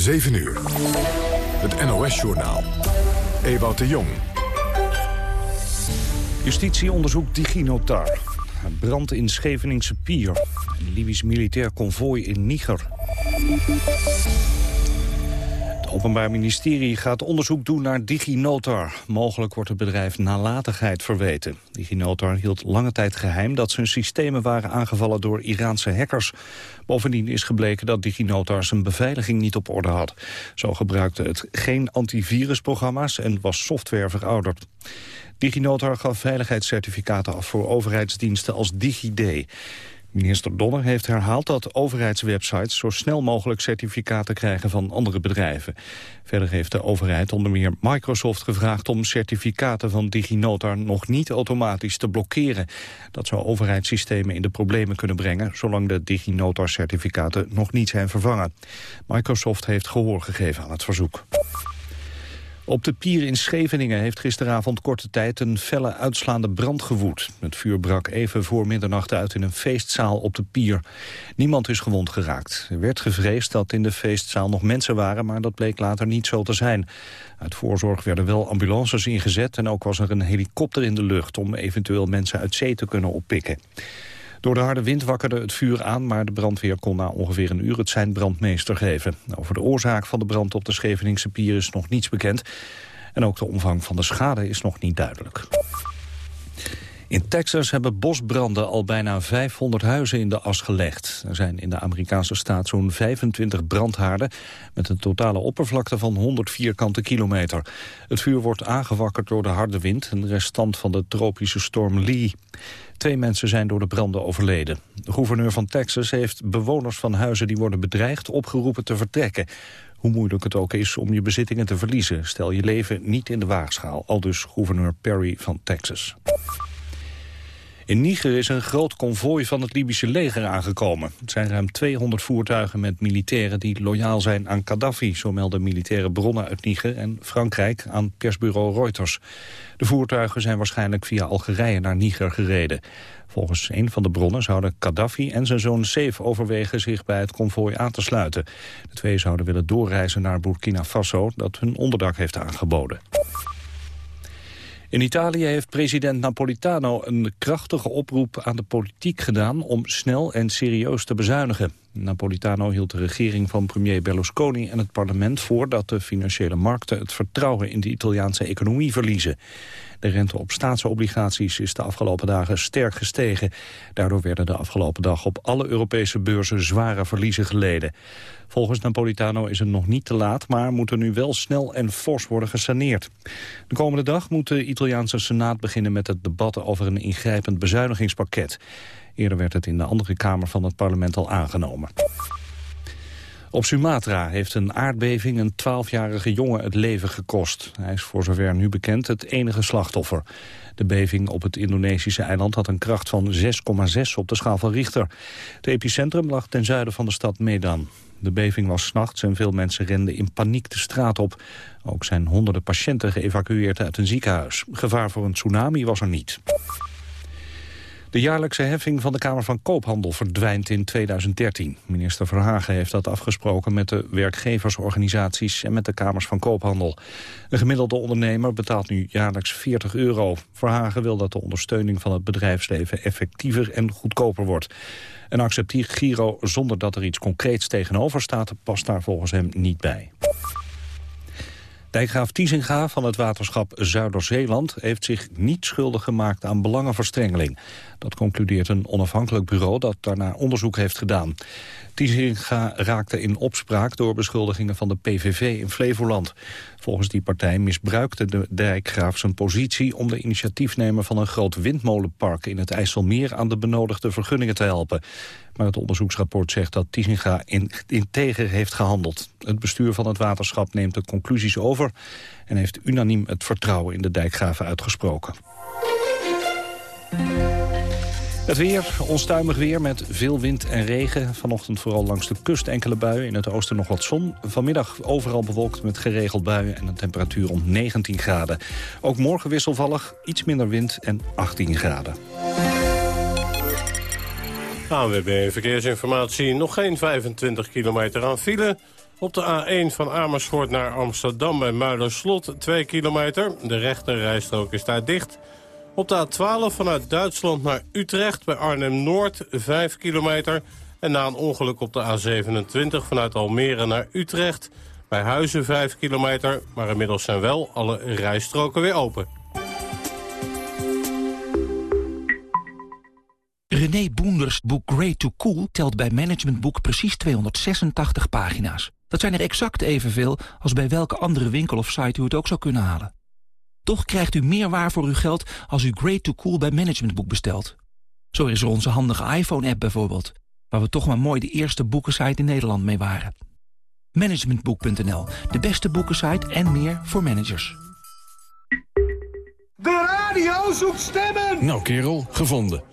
7 uur. Het NOS-journaal. Ewout de Jong. Justitie onderzoekt DigiNotar. Brand in Scheveningse Pier. Een Libisch militair konvooi in Niger. Het Openbaar Ministerie gaat onderzoek doen naar DigiNotar. Mogelijk wordt het bedrijf nalatigheid verweten. DigiNotar hield lange tijd geheim dat zijn systemen waren aangevallen door Iraanse hackers. Bovendien is gebleken dat DigiNotar zijn beveiliging niet op orde had. Zo gebruikte het geen antivirusprogramma's en was software verouderd. DigiNotar gaf veiligheidscertificaten af voor overheidsdiensten als DigiD. Minister Donner heeft herhaald dat overheidswebsites zo snel mogelijk certificaten krijgen van andere bedrijven. Verder heeft de overheid onder meer Microsoft gevraagd om certificaten van DigiNotar nog niet automatisch te blokkeren. Dat zou overheidssystemen in de problemen kunnen brengen, zolang de DigiNotar certificaten nog niet zijn vervangen. Microsoft heeft gehoor gegeven aan het verzoek. Op de pier in Scheveningen heeft gisteravond korte tijd een felle uitslaande brand gewoed. Het vuur brak even voor middernacht uit in een feestzaal op de pier. Niemand is gewond geraakt. Er werd gevreesd dat in de feestzaal nog mensen waren, maar dat bleek later niet zo te zijn. Uit voorzorg werden wel ambulances ingezet en ook was er een helikopter in de lucht om eventueel mensen uit zee te kunnen oppikken. Door de harde wind wakkerde het vuur aan, maar de brandweer kon na ongeveer een uur het zijn brandmeester geven. Over de oorzaak van de brand op de Scheveningse pier is nog niets bekend. En ook de omvang van de schade is nog niet duidelijk. In Texas hebben bosbranden al bijna 500 huizen in de as gelegd. Er zijn in de Amerikaanse staat zo'n 25 brandhaarden... met een totale oppervlakte van 100 vierkante kilometer. Het vuur wordt aangewakkerd door de harde wind... een restant van de tropische storm Lee. Twee mensen zijn door de branden overleden. De gouverneur van Texas heeft bewoners van huizen die worden bedreigd... opgeroepen te vertrekken. Hoe moeilijk het ook is om je bezittingen te verliezen... stel je leven niet in de waagschaal, aldus gouverneur Perry van Texas. In Niger is een groot konvooi van het Libische leger aangekomen. Het zijn ruim 200 voertuigen met militairen die loyaal zijn aan Gaddafi... zo melden militaire bronnen uit Niger en Frankrijk aan persbureau Reuters. De voertuigen zijn waarschijnlijk via Algerije naar Niger gereden. Volgens een van de bronnen zouden Gaddafi en zijn zoon Seif overwegen zich bij het konvooi aan te sluiten. De twee zouden willen doorreizen naar Burkina Faso dat hun onderdak heeft aangeboden. In Italië heeft president Napolitano een krachtige oproep aan de politiek gedaan om snel en serieus te bezuinigen. Napolitano hield de regering van premier Berlusconi en het parlement voor dat de financiële markten het vertrouwen in de Italiaanse economie verliezen. De rente op staatsobligaties is de afgelopen dagen sterk gestegen. Daardoor werden de afgelopen dag op alle Europese beurzen zware verliezen geleden. Volgens Napolitano is het nog niet te laat, maar moet er nu wel snel en fors worden gesaneerd. De komende dag moet de Italiaanse Senaat beginnen met het debat over een ingrijpend bezuinigingspakket. Eerder werd het in de andere kamer van het parlement al aangenomen. Op Sumatra heeft een aardbeving een 12-jarige jongen het leven gekost. Hij is voor zover nu bekend het enige slachtoffer. De beving op het Indonesische eiland had een kracht van 6,6 op de schaal van Richter. Het epicentrum lag ten zuiden van de stad Medan. De beving was s'nachts en veel mensen renden in paniek de straat op. Ook zijn honderden patiënten geëvacueerd uit een ziekenhuis. Gevaar voor een tsunami was er niet. De jaarlijkse heffing van de Kamer van Koophandel verdwijnt in 2013. Minister Verhagen heeft dat afgesproken met de werkgeversorganisaties en met de Kamers van Koophandel. Een gemiddelde ondernemer betaalt nu jaarlijks 40 euro. Verhagen wil dat de ondersteuning van het bedrijfsleven effectiever en goedkoper wordt. Een acceptief giro zonder dat er iets concreets tegenover staat past daar volgens hem niet bij. Dijkgraaf Tiesinga van het waterschap Zuider-Zeeland... heeft zich niet schuldig gemaakt aan belangenverstrengeling. Dat concludeert een onafhankelijk bureau dat daarna onderzoek heeft gedaan. Tiesinga raakte in opspraak door beschuldigingen van de PVV in Flevoland. Volgens die partij misbruikte de dijkgraaf zijn positie... om de initiatiefnemer van een groot windmolenpark in het IJsselmeer... aan de benodigde vergunningen te helpen. Maar het onderzoeksrapport zegt dat Tiesinga in, integer heeft gehandeld. Het bestuur van het waterschap neemt de conclusies over... en heeft unaniem het vertrouwen in de dijkgraven uitgesproken. Het weer, onstuimig weer met veel wind en regen. Vanochtend vooral langs de kust enkele buien. In het oosten nog wat zon. Vanmiddag overal bewolkt met geregeld buien en een temperatuur rond 19 graden. Ook morgen wisselvallig, iets minder wind en 18 graden. ANWB Verkeersinformatie. Nog geen 25 kilometer aan file. Op de A1 van Amersfoort naar Amsterdam bij Muiderslot 2 kilometer. De rechterrijstrook is daar dicht. Op de A12 vanuit Duitsland naar Utrecht bij Arnhem-Noord 5 kilometer. En na een ongeluk op de A27 vanuit Almere naar Utrecht... bij Huizen 5 kilometer, maar inmiddels zijn wel alle rijstroken weer open. René Boenders boek Great to Cool telt bij Management Boek precies 286 pagina's. Dat zijn er exact evenveel als bij welke andere winkel of site u het ook zou kunnen halen. Toch krijgt u meer waar voor uw geld als u Great to Cool bij Management Boek bestelt. Zo is er onze handige iPhone-app bijvoorbeeld, waar we toch maar mooi de eerste boekensite in Nederland mee waren. Managementboek.nl, de beste boekensite en meer voor managers. De radio zoekt stemmen! Nou kerel, gevonden.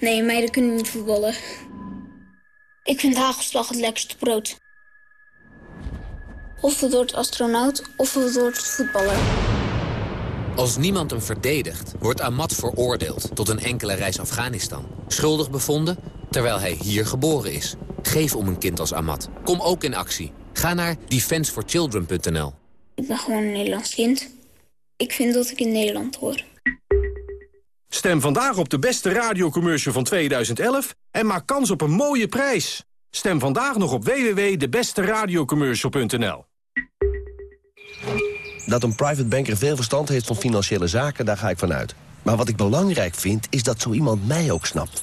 Nee, meiden kunnen niet voetballen. Ik vind hagelslag het lekkerste brood. Of het wordt astronaut, of het wordt voetballer. Als niemand hem verdedigt, wordt Ahmad veroordeeld tot een enkele reis Afghanistan. Schuldig bevonden, terwijl hij hier geboren is. Geef om een kind als Ahmad. Kom ook in actie. Ga naar defenseforchildren.nl. Ik ben gewoon een Nederlands kind. Ik vind dat ik in Nederland hoor. Stem vandaag op de beste radiocommercial van 2011 en maak kans op een mooie prijs. Stem vandaag nog op www.debesteradiocommercial.nl Dat een private banker veel verstand heeft van financiële zaken, daar ga ik vanuit. Maar wat ik belangrijk vind, is dat zo iemand mij ook snapt.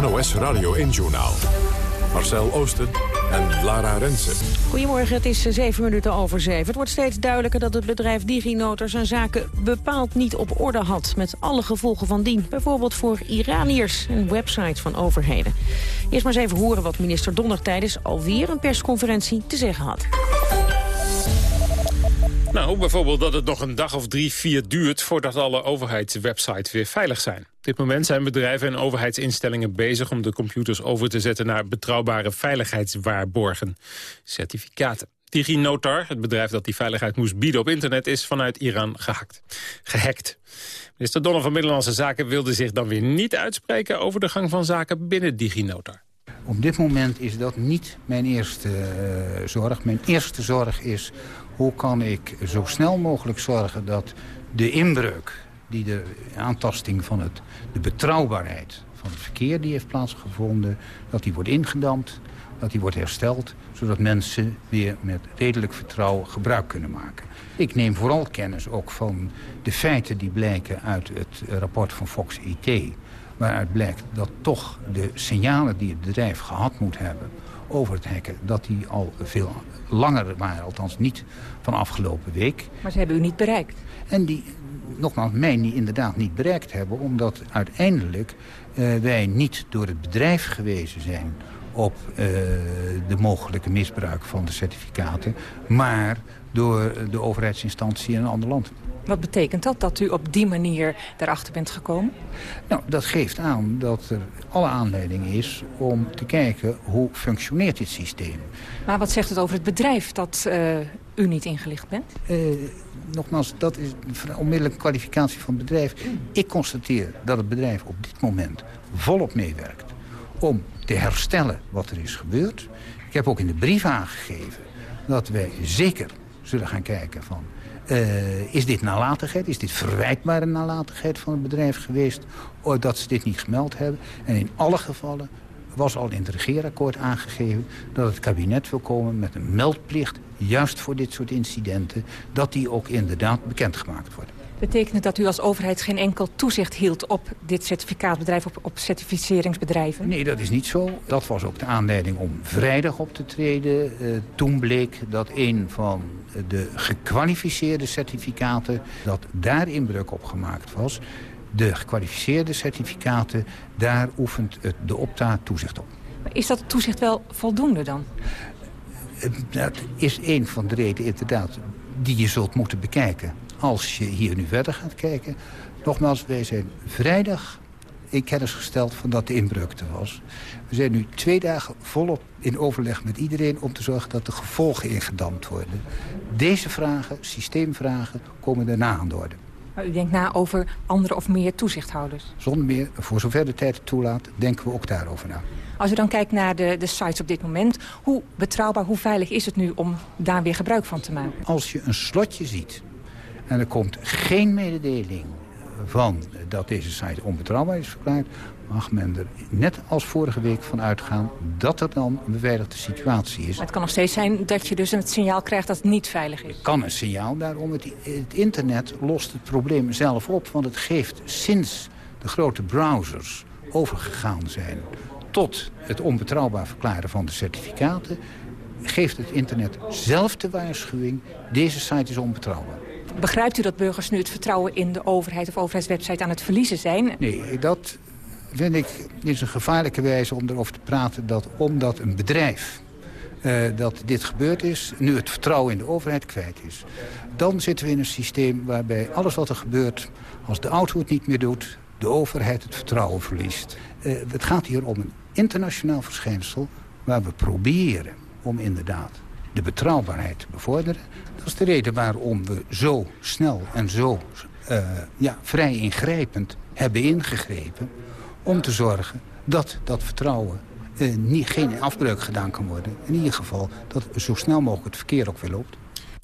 NOS Radio 1-journaal. Marcel Oosten en Lara Rensen. Goedemorgen, het is zeven minuten over zeven. Het wordt steeds duidelijker dat het bedrijf DigiNotar zijn zaken bepaald niet op orde had. Met alle gevolgen van dien. Bijvoorbeeld voor Iraniërs en websites van overheden. Eerst maar eens even horen wat minister Donner tijdens alweer een persconferentie te zeggen had. Nou, bijvoorbeeld dat het nog een dag of drie, vier duurt... voordat alle overheidswebsites weer veilig zijn. Op dit moment zijn bedrijven en overheidsinstellingen bezig... om de computers over te zetten naar betrouwbare veiligheidswaarborgen. Certificaten. DigiNotar, het bedrijf dat die veiligheid moest bieden op internet... is vanuit Iran gehakt, gehackt. Minister Donner van Binnenlandse Zaken wilde zich dan weer niet uitspreken... over de gang van zaken binnen DigiNotar. Op dit moment is dat niet mijn eerste uh, zorg. Mijn eerste zorg is hoe kan ik zo snel mogelijk zorgen dat de inbreuk... die de aantasting van het, de betrouwbaarheid van het verkeer die heeft plaatsgevonden... dat die wordt ingedampt, dat die wordt hersteld... zodat mensen weer met redelijk vertrouwen gebruik kunnen maken. Ik neem vooral kennis ook van de feiten die blijken uit het rapport van Fox IT... waaruit blijkt dat toch de signalen die het bedrijf gehad moet hebben over het hacken... dat die al veel langer waren, althans niet van afgelopen week. Maar ze hebben u niet bereikt? En die, nogmaals, mij niet, inderdaad niet bereikt hebben... omdat uiteindelijk uh, wij niet door het bedrijf gewezen zijn op uh, de mogelijke misbruik van de certificaten... maar door de overheidsinstantie in een ander land. Wat betekent dat, dat u op die manier daarachter bent gekomen? Nou, dat geeft aan dat er alle aanleiding is om te kijken hoe functioneert dit systeem. Maar wat zegt het over het bedrijf dat uh, u niet ingelicht bent? Uh, nogmaals, dat is een onmiddellijke kwalificatie van het bedrijf. Ik constateer dat het bedrijf op dit moment volop meewerkt om te herstellen wat er is gebeurd. Ik heb ook in de brief aangegeven dat wij zeker zullen gaan kijken van... Uh, is dit nalatigheid? Is dit verwijtbare nalatigheid van het bedrijf geweest... dat ze dit niet gemeld hebben? En in alle gevallen was al in het regeerakkoord aangegeven... dat het kabinet wil komen met een meldplicht juist voor dit soort incidenten... dat die ook inderdaad bekendgemaakt worden. Betekent het dat u als overheid geen enkel toezicht hield op dit certificaatbedrijf, op, op certificeringsbedrijven? Nee, dat is niet zo. Dat was ook de aanleiding om vrijdag op te treden. Uh, toen bleek dat een van de gekwalificeerde certificaten, dat daar inbreuk op gemaakt was. De gekwalificeerde certificaten, daar oefent de opta toezicht op. Is dat toezicht wel voldoende dan? Eh, dat is een van de redenen inderdaad die je zult moeten bekijken als je hier nu verder gaat kijken. Nogmaals, wij zijn vrijdag in kennis gesteld van dat de inbreuk er was. We zijn nu twee dagen volop in overleg met iedereen... om te zorgen dat de gevolgen ingedampt worden. Deze vragen, systeemvragen, komen daarna aan de orde. Maar u denkt na over andere of meer toezichthouders? Zonder meer, voor zover de tijd toelaat, denken we ook daarover na. Als u dan kijkt naar de, de sites op dit moment... hoe betrouwbaar, hoe veilig is het nu om daar weer gebruik van te maken? Als je een slotje ziet en er komt geen mededeling van dat deze site onbetrouwbaar is verklaard... mag men er net als vorige week van uitgaan dat er dan een beveiligde situatie is. Maar het kan nog steeds zijn dat je dus een signaal krijgt dat het niet veilig is. Het kan een signaal, daarom het, het internet lost het probleem zelf op... want het geeft sinds de grote browsers overgegaan zijn tot het onbetrouwbaar verklaren van de certificaten... geeft het internet zelf de waarschuwing, deze site is onbetrouwbaar. Begrijpt u dat burgers nu het vertrouwen in de overheid of overheidswebsite aan het verliezen zijn? Nee, dat vind ik is een gevaarlijke wijze om erover te praten... dat omdat een bedrijf uh, dat dit gebeurd is... nu het vertrouwen in de overheid kwijt is. Dan zitten we in een systeem waarbij alles wat er gebeurt... als de auto het niet meer doet, de overheid het vertrouwen verliest. Uh, het gaat hier om een internationaal verschijnsel... waar we proberen om inderdaad de betrouwbaarheid bevorderen. Dat is de reden waarom we zo snel en zo uh, ja, vrij ingrijpend hebben ingegrepen... om te zorgen dat dat vertrouwen uh, niet, geen afbreuk gedaan kan worden. In ieder geval dat zo snel mogelijk het verkeer ook weer loopt.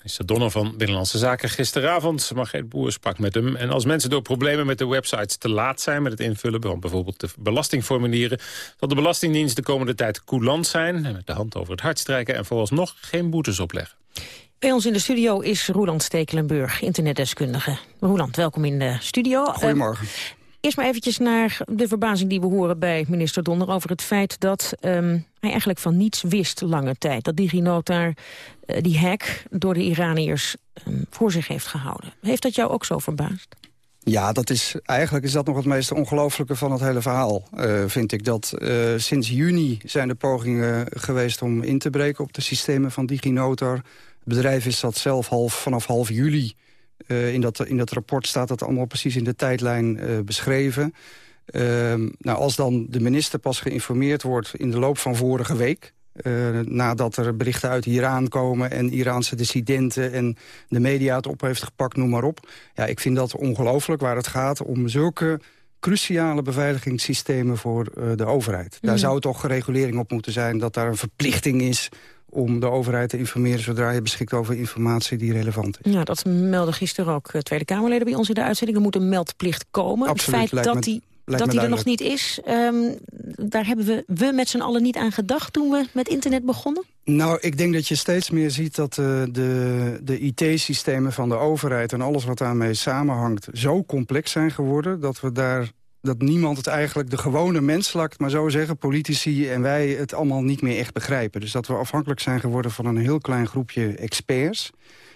Minister Donner van Binnenlandse Zaken gisteravond. Margreet Boer sprak met hem. En als mensen door problemen met de websites te laat zijn... met het invullen van bijvoorbeeld de belastingformulieren... zal de Belastingdienst de komende tijd coulant zijn... en met de hand over het hart strijken... en vooralsnog geen boetes opleggen. Bij ons in de studio is Roland Stekelenburg, internetdeskundige. Roland, welkom in de studio. Goedemorgen. Eerst maar eventjes naar de verbazing die we horen bij minister Donner... over het feit dat um, hij eigenlijk van niets wist lange tijd. Dat DigiNotar uh, die hack door de Iraniërs um, voor zich heeft gehouden. Heeft dat jou ook zo verbaasd? Ja, dat is, eigenlijk is dat nog het meest ongelooflijke van het hele verhaal, uh, vind ik. Dat uh, sinds juni zijn er pogingen geweest om in te breken op de systemen van DigiNotar. Het bedrijf is dat zelf half, vanaf half juli uh, in, dat, in dat rapport staat dat allemaal precies in de tijdlijn uh, beschreven. Uh, nou, als dan de minister pas geïnformeerd wordt in de loop van vorige week... Uh, nadat er berichten uit Iran komen en Iraanse dissidenten... en de media het op heeft gepakt, noem maar op. Ja, ik vind dat ongelooflijk waar het gaat om zulke cruciale beveiligingssystemen voor de overheid. Daar mhm. zou toch regulering op moeten zijn dat daar een verplichting is om de overheid te informeren zodra je beschikt over informatie die relevant is. Ja, dat meldde gisteren ook eh, Tweede Kamerleden bij ons in de uitzending. Er moet een meldplicht komen. Absoluut, het feit dat die dat die er nog niet is, um, daar hebben we, we met z'n allen niet aan gedacht toen we met internet begonnen? Nou, ik denk dat je steeds meer ziet dat uh, de, de IT-systemen van de overheid... en alles wat daarmee samenhangt zo complex zijn geworden... dat we daar dat niemand het eigenlijk, de gewone mens, laat maar zo zeggen... politici en wij het allemaal niet meer echt begrijpen. Dus dat we afhankelijk zijn geworden van een heel klein groepje experts...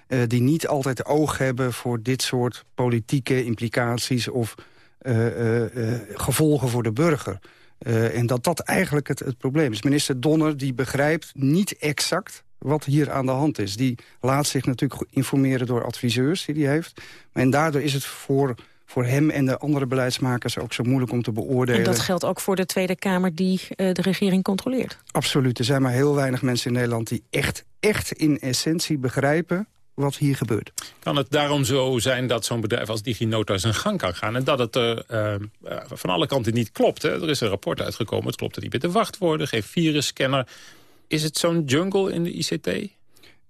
Uh, die niet altijd oog hebben voor dit soort politieke implicaties... of uh, uh, gevolgen voor de burger. en dat dat eigenlijk het, het probleem is. Minister Donner die begrijpt niet exact wat hier aan de hand is. Die laat zich natuurlijk informeren door adviseurs die hij heeft. En daardoor is het voor voor hem en de andere beleidsmakers ook zo moeilijk om te beoordelen. En dat geldt ook voor de Tweede Kamer die uh, de regering controleert? Absoluut. Er zijn maar heel weinig mensen in Nederland die echt, echt in essentie begrijpen wat hier gebeurt. Kan het daarom zo zijn dat zo'n bedrijf als DigiNota zijn gang kan gaan... en dat het uh, uh, van alle kanten niet klopt? Hè? Er is een rapport uitgekomen, het klopt niet met de wachtwoorden... geen virusscanner. Is het zo'n jungle in de ICT?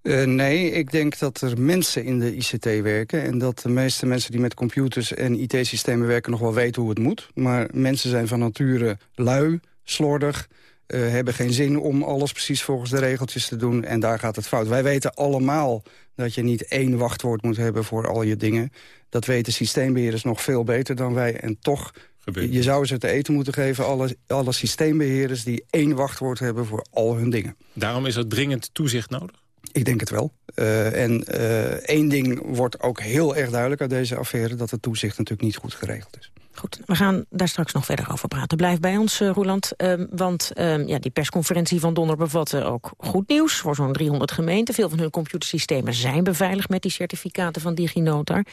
Uh, nee, ik denk dat er mensen in de ICT werken... en dat de meeste mensen die met computers en IT-systemen werken... nog wel weten hoe het moet. Maar mensen zijn van nature lui, slordig... uh, hebben geen zin om alles precies volgens de regeltjes te doen. En daar gaat het fout. Wij weten allemaal dat je niet één wachtwoord moet hebben voor al je dingen. Dat weten systeembeheerders nog veel beter dan wij. En toch, Gebeurt. je zou ze te eten moeten geven... Alle, alle systeembeheerders die één wachtwoord hebben voor al hun dingen. Daarom is er dringend toezicht nodig? Ik denk het wel. Uh, en uh, één ding wordt ook heel erg duidelijk uit deze affaire... dat het toezicht natuurlijk niet goed geregeld is. Goed, we gaan daar straks nog verder over praten. Blijf bij ons, uh, Roeland. Uh, want uh, ja, die persconferentie van Donner bevatte ook goed nieuws... voor zo'n 300 gemeenten. Veel van hun computersystemen zijn beveiligd met die certificaten van DigiNotar.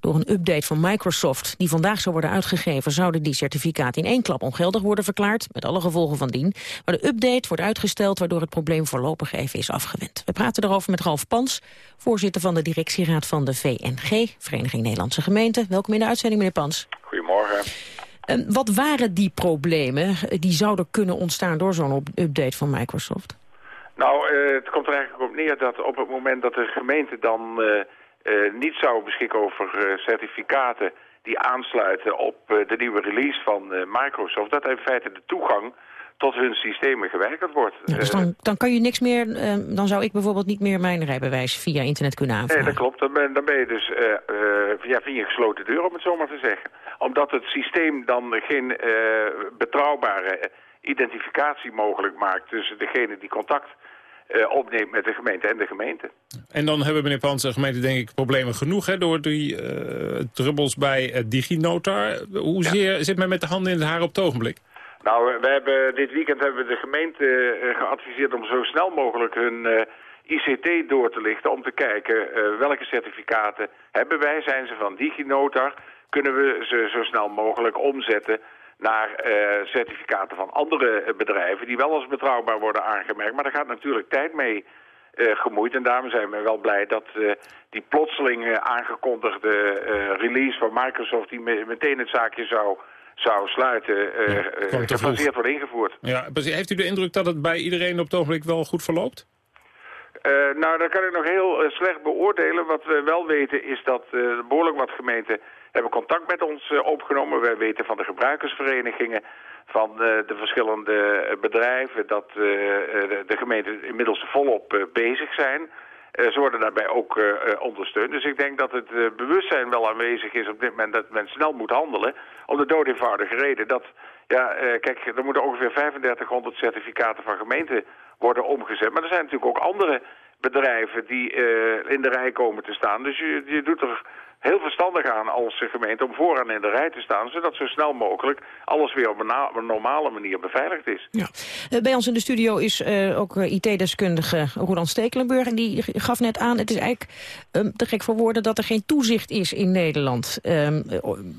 Door een update van Microsoft die vandaag zou worden uitgegeven... zouden die certificaten in één klap ongeldig worden verklaard... met alle gevolgen van dien. Maar de update wordt uitgesteld... waardoor het probleem voorlopig even is afgewend. We praten erover met Ralf Pans, voorzitter van de directieraad van de VNG... Vereniging Nederlandse Gemeenten. Welkom in de uitzending, meneer Pans. Goedemorgen. Uh, wat waren die problemen eh, die zouden kunnen ontstaan door zo'n update van Microsoft? Nou, uh, het komt er eigenlijk op neer dat op het moment dat de gemeente dan uh, niet zou beschikken over certificaten die aansluiten op de nieuwe release van Microsoft, dat in feite de toegang tot hun systemen geweigerd wordt. Ja, dus dan, dan kan je niks meer, dan zou ik bijvoorbeeld niet meer mijn rijbewijs via internet kunnen aanvragen. Nee, dat klopt. Dan ben, dan ben je dus ja, via gesloten deur, om het zo maar te zeggen. Omdat het systeem dan geen uh, betrouwbare identificatie mogelijk maakt tussen degene die contact uh, opneemt met de gemeente en de gemeente. En dan hebben meneer Pans en gemeente denk ik problemen genoeg... Hè, door die uh, trubbels bij uh, DigiNotar. Hoezeer ja. zit men met de handen in het haar op het ogenblik? Nou, we hebben, dit weekend hebben we de gemeente geadviseerd om zo snel mogelijk hun ICT door te lichten... om te kijken welke certificaten hebben wij, zijn ze van DigiNotar... kunnen we ze zo snel mogelijk omzetten naar uh, certificaten van andere bedrijven... die wel als betrouwbaar worden aangemerkt. Maar daar gaat natuurlijk tijd mee uh, gemoeid. En daarom zijn we wel blij dat uh, die plotseling aangekondigde release van Microsoft... die me meteen het zaakje zou, zou sluiten, ja, gefaseerd wordt ingevoerd. Ja, heeft u de indruk dat het bij iedereen op het ogenblik wel goed verloopt? nou, dat kan ik nog heel slecht beoordelen. Wat we wel weten is dat behoorlijk wat gemeenten hebben contact met ons uh, opgenomen. Wij weten van de gebruikersverenigingen, van uh, de verschillende bedrijven... dat de gemeenten inmiddels volop bezig zijn. ze worden daarbij ook ondersteund. Dus ik denk dat het bewustzijn wel aanwezig is op dit moment... dat men snel moet handelen. Om de dood reden dat... Ja, kijk, er moeten ongeveer 3500 certificaten van gemeenten worden omgezet. Maar er zijn natuurlijk ook andere bedrijven die in de rij komen te staan. Dus je, je doet er heel verstandig aan als gemeente om vooraan in de rij te staan... zodat zo snel mogelijk alles weer op een, normale manier beveiligd is. Ja. Uh, bij ons in de studio is uh, ook uh, IT-deskundige Roland Stekelenburg... en die gaf net aan, het is eigenlijk um, te gek voor woorden... dat er geen toezicht is in Nederland. Um,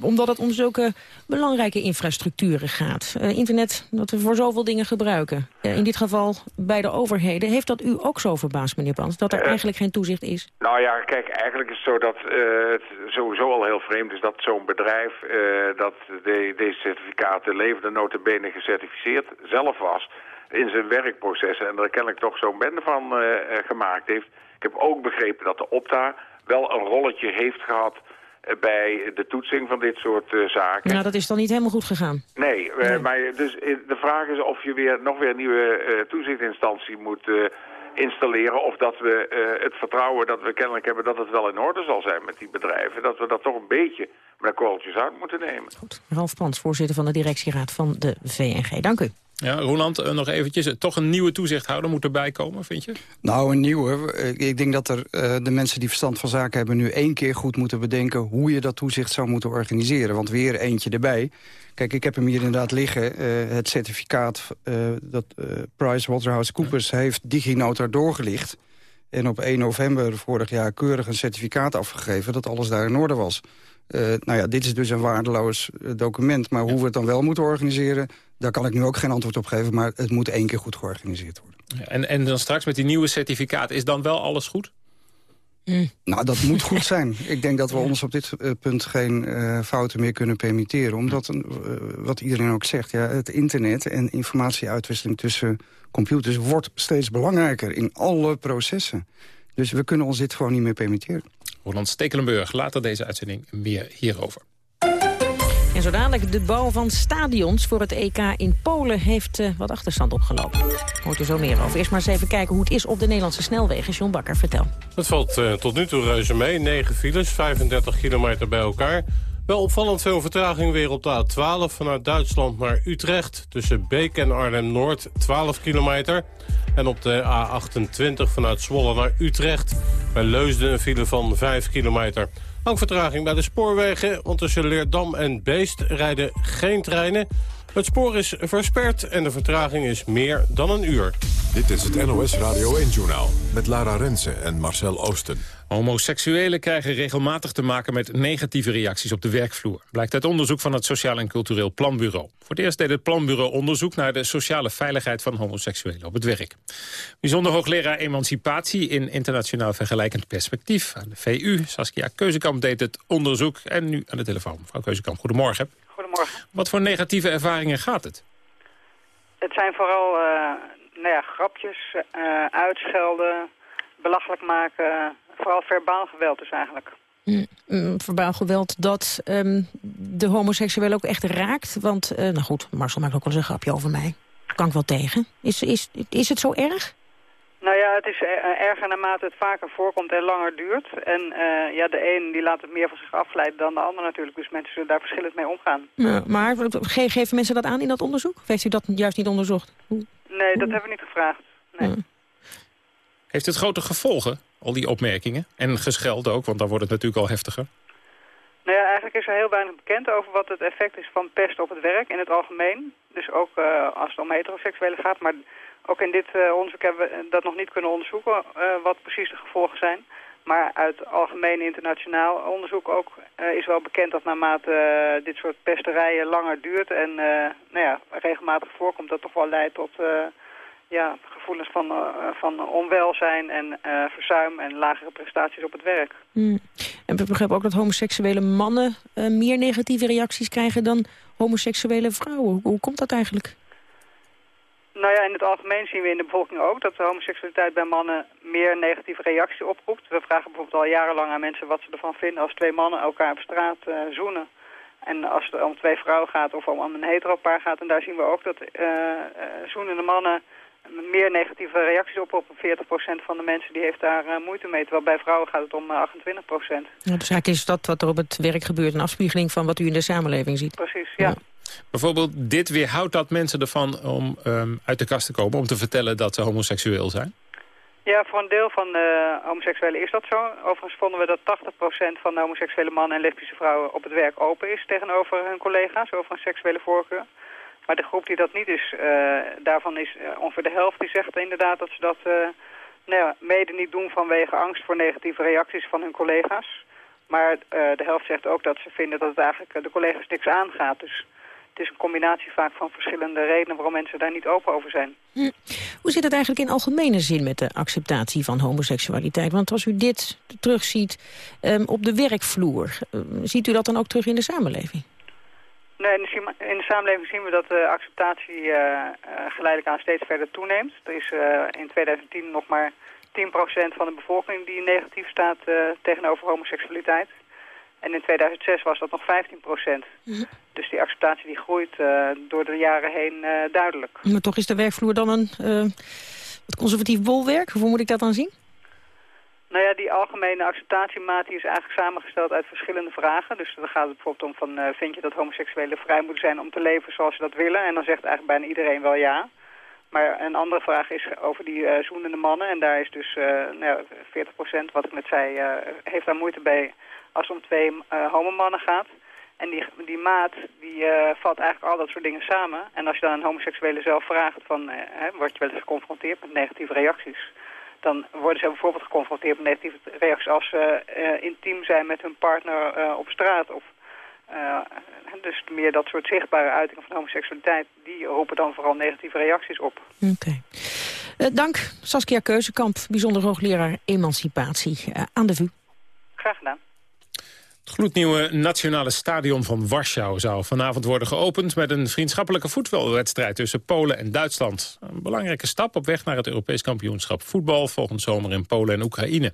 omdat het om zulke belangrijke infrastructuren gaat. internet dat we voor zoveel dingen gebruiken. in dit geval bij de overheden. Heeft dat u ook zo verbaasd, meneer Pans, dat er eigenlijk geen toezicht is? Nou ja, kijk, eigenlijk is het zo dat het sowieso al heel vreemd is dat zo'n bedrijf uh, dat de, deze certificaten levende notabene gecertificeerd zelf was in zijn werkprocessen en er kennelijk toch zo'n bende van uh, gemaakt heeft. Ik heb ook begrepen dat de Opta wel een rolletje heeft gehad bij de toetsing van dit soort uh, zaken. Nou, dat is dan niet helemaal goed gegaan. Nee, nee. maar dus de vraag is of je weer nog weer een nieuwe uh, toezichtinstantie moet installeren. Of dat we uh, het vertrouwen dat we kennelijk hebben dat het wel in orde zal zijn met die bedrijven. Dat we dat toch een beetje met een korreltje uit moeten nemen. Goed. Ralf Pans, voorzitter van de directieraad van de VNG. Dank u. Ja, Roland, uh, nog eventjes. Toch een nieuwe toezichthouder moet erbij komen, vind je? Nou, een nieuwe. Ik denk dat er uh, de mensen die verstand van zaken hebben... nu één keer goed moeten bedenken hoe je dat toezicht zou moeten organiseren. Want weer eentje erbij. Kijk, ik heb hem hier inderdaad liggen. Uh, het certificaat uh, dat PricewaterhouseCoopers ja. heeft DigiNotar doorgelicht. En op 1 november vorig jaar keurig een certificaat afgegeven... dat alles daar in orde was. Uh, nou ja, dit is dus een waardeloos document. Maar hoe we het dan wel moeten organiseren... daar kan ik nu ook geen antwoord op geven. Maar het moet één keer goed georganiseerd worden. En, en dan straks met die nieuwe certificaat... is dan wel alles goed? Mm. Nou, dat moet goed zijn. Ik denk dat we ons op dit uh, punt geen uh, fouten meer kunnen permitteren. Omdat, uh, wat iedereen ook zegt, ja, het internet en informatieuitwisseling tussen computers... wordt steeds belangrijker in alle processen. Dus we kunnen ons dit gewoon niet meer permitteren. Roland Stekelenburg, later deze uitzending meer hierover. En zo dadelijk de bouw van stadions voor het EK in Polen heeft uh, wat achterstand opgelopen. Hoort er zo meer over. Eerst maar eens even kijken hoe het is op de Nederlandse snelwegen. John Bakker, vertel. Het valt uh, tot nu toe reuze mee. 9 files, 35 kilometer bij elkaar. Wel opvallend veel vertraging weer op de A12 vanuit Duitsland naar Utrecht. Tussen Beek en Arnhem-Noord 12 kilometer. En op de A28 vanuit Zwolle naar Utrecht. Bij Leusden een file van 5 kilometer. Ook vertraging bij de spoorwegen, want tussen Leerdam en Beest rijden geen treinen. Het spoor is versperd en de vertraging is meer dan een uur. Dit is het NOS Radio 1-journaal met Lara Rensen en Marcel Oosten. Homoseksuelen krijgen regelmatig te maken met negatieve reacties op de werkvloer. Blijkt uit onderzoek van het Sociaal en Cultureel Planbureau. Voor het eerst deed het planbureau onderzoek naar de sociale veiligheid van homoseksuelen op het werk. Bijzonder hoogleraar emancipatie in internationaal vergelijkend perspectief aan de VU. Saskia Keuzekamp deed het onderzoek en nu aan de telefoon. Mevrouw Keuzekamp, goedemorgen. Goedemorgen. Wat voor negatieve ervaringen gaat het? Het zijn vooral uh, nou ja, grapjes, uh, uitschelden, belachelijk maken, vooral verbaal geweld is eigenlijk. Mm, mm, verbaal geweld dat um, de homoseksueel ook echt raakt. Want, uh, nou goed, Marcel maakt ook wel eens een grapje over mij. Kan ik wel tegen. Is, is, is het zo erg? Nou ja, het is erger naarmate het vaker voorkomt en langer duurt. En uh, ja, de een die laat het meer van zich afglijden dan de ander natuurlijk. Dus mensen zullen daar verschillend mee omgaan. Ja, maar ge geven mensen dat aan in dat onderzoek? Of heeft u dat juist niet onderzocht? Hoe? Nee, dat hebben we niet gevraagd. Nee. Ja. Heeft het grote gevolgen, al die opmerkingen? En gescheld ook, want dan wordt het natuurlijk al heftiger. Nou ja, eigenlijk is er heel weinig bekend over wat het effect is van pest op het werk in het algemeen. Dus ook uh, als het om heteroseksuelen gaat. Maar ook in dit uh, onderzoek hebben we dat nog niet kunnen onderzoeken, wat precies de gevolgen zijn. Maar uit algemeen internationaal onderzoek ook is wel bekend dat naarmate dit soort pesterijen langer duurt en nou ja, regelmatig voorkomt, dat toch wel leidt tot ja, gevoelens van, uh, van onwelzijn en uh, verzuim en lagere prestaties op het werk. Mm. En we begrijpen ook dat homoseksuele mannen uh, meer negatieve reacties krijgen dan homoseksuele vrouwen. Hoe komt dat eigenlijk? Nou ja, in het algemeen zien we in de bevolking ook dat de homoseksualiteit bij mannen meer negatieve reacties oproept. We vragen bijvoorbeeld al jarenlang aan mensen wat ze ervan vinden als twee mannen elkaar op straat zoenen. En als het om twee vrouwen gaat of om een heteropaar gaat, en daar zien we ook dat zoenende mannen meer negatieve reacties op op 40% van de mensen die heeft daar uh, moeite mee. Terwijl bij vrouwen gaat het om uh, 28%. Ja, dus eigenlijk is dat wat er op het werk gebeurt een afspiegeling van wat u in de samenleving ziet. Precies, ja. ja. Bijvoorbeeld dit weerhoudt dat mensen ervan om um, uit de kast te komen... om te vertellen dat ze homoseksueel zijn? Ja, voor een deel van de homoseksuelen is dat zo. Overigens vonden we dat 80% van de homoseksuele mannen en lesbische vrouwen op het werk open is tegenover hun collega's over een seksuele voorkeur. Maar de groep die dat niet is, uh, daarvan is uh, ongeveer de helft die zegt inderdaad dat ze dat uh, nou mede niet doen vanwege angst voor negatieve reacties van hun collega's. Maar de helft zegt ook dat ze vinden dat het eigenlijk de collega's niks aangaat. Dus het is een combinatie vaak van verschillende redenen waarom mensen daar niet open over zijn. Hm. Hoe zit het eigenlijk in algemene zin met de acceptatie van homoseksualiteit? Want als u dit terugziet um, op de werkvloer, ziet u dat dan ook terug in de samenleving? Nee, in de, in de, samenleving zien we dat de acceptatie uh, uh, geleidelijk aan steeds verder toeneemt. Er is uh, in 2010 nog maar 10% van de bevolking die negatief staat tegenover homoseksualiteit. En in 2006 was dat nog 15%. Mm. Dus die acceptatie die groeit door de jaren heen duidelijk. Maar toch is de werkvloer dan een wat conservatief bolwerk? Hoe moet ik dat dan zien? Nou ja, die algemene acceptatiemaat is eigenlijk samengesteld uit verschillende vragen. Dus dan gaat het bijvoorbeeld om van, uh, vind je dat homoseksuelen vrij moeten zijn om te leven zoals ze dat willen? En dan zegt eigenlijk bijna iedereen wel ja. Maar een andere vraag is over die uh, zoenende mannen. En daar is dus uh, nou ja, 40%, wat ik net zei, heeft daar moeite bij als het om twee homomannen gaat. En die, die maat die vat eigenlijk al dat soort dingen samen. En als je dan een homoseksuele zelf vraagt van, hè, word je wel eens geconfronteerd met negatieve reacties dan worden ze bijvoorbeeld geconfronteerd met negatieve reacties als ze uh, intiem zijn met hun partner uh, op straat. Of, uh, dus meer dat soort zichtbare uitingen van homoseksualiteit, die roepen dan vooral negatieve reacties op. Oké. Okay. dank Saskia Keuzekamp, bijzonder hoogleraar emancipatie aan de VU. Graag gedaan. Het gloednieuwe nationale stadion van Warschau zou vanavond worden geopend... met een vriendschappelijke voetbalwedstrijd tussen Polen en Duitsland. Een belangrijke stap op weg naar het Europees kampioenschap voetbal... volgend zomer in Polen en Oekraïne.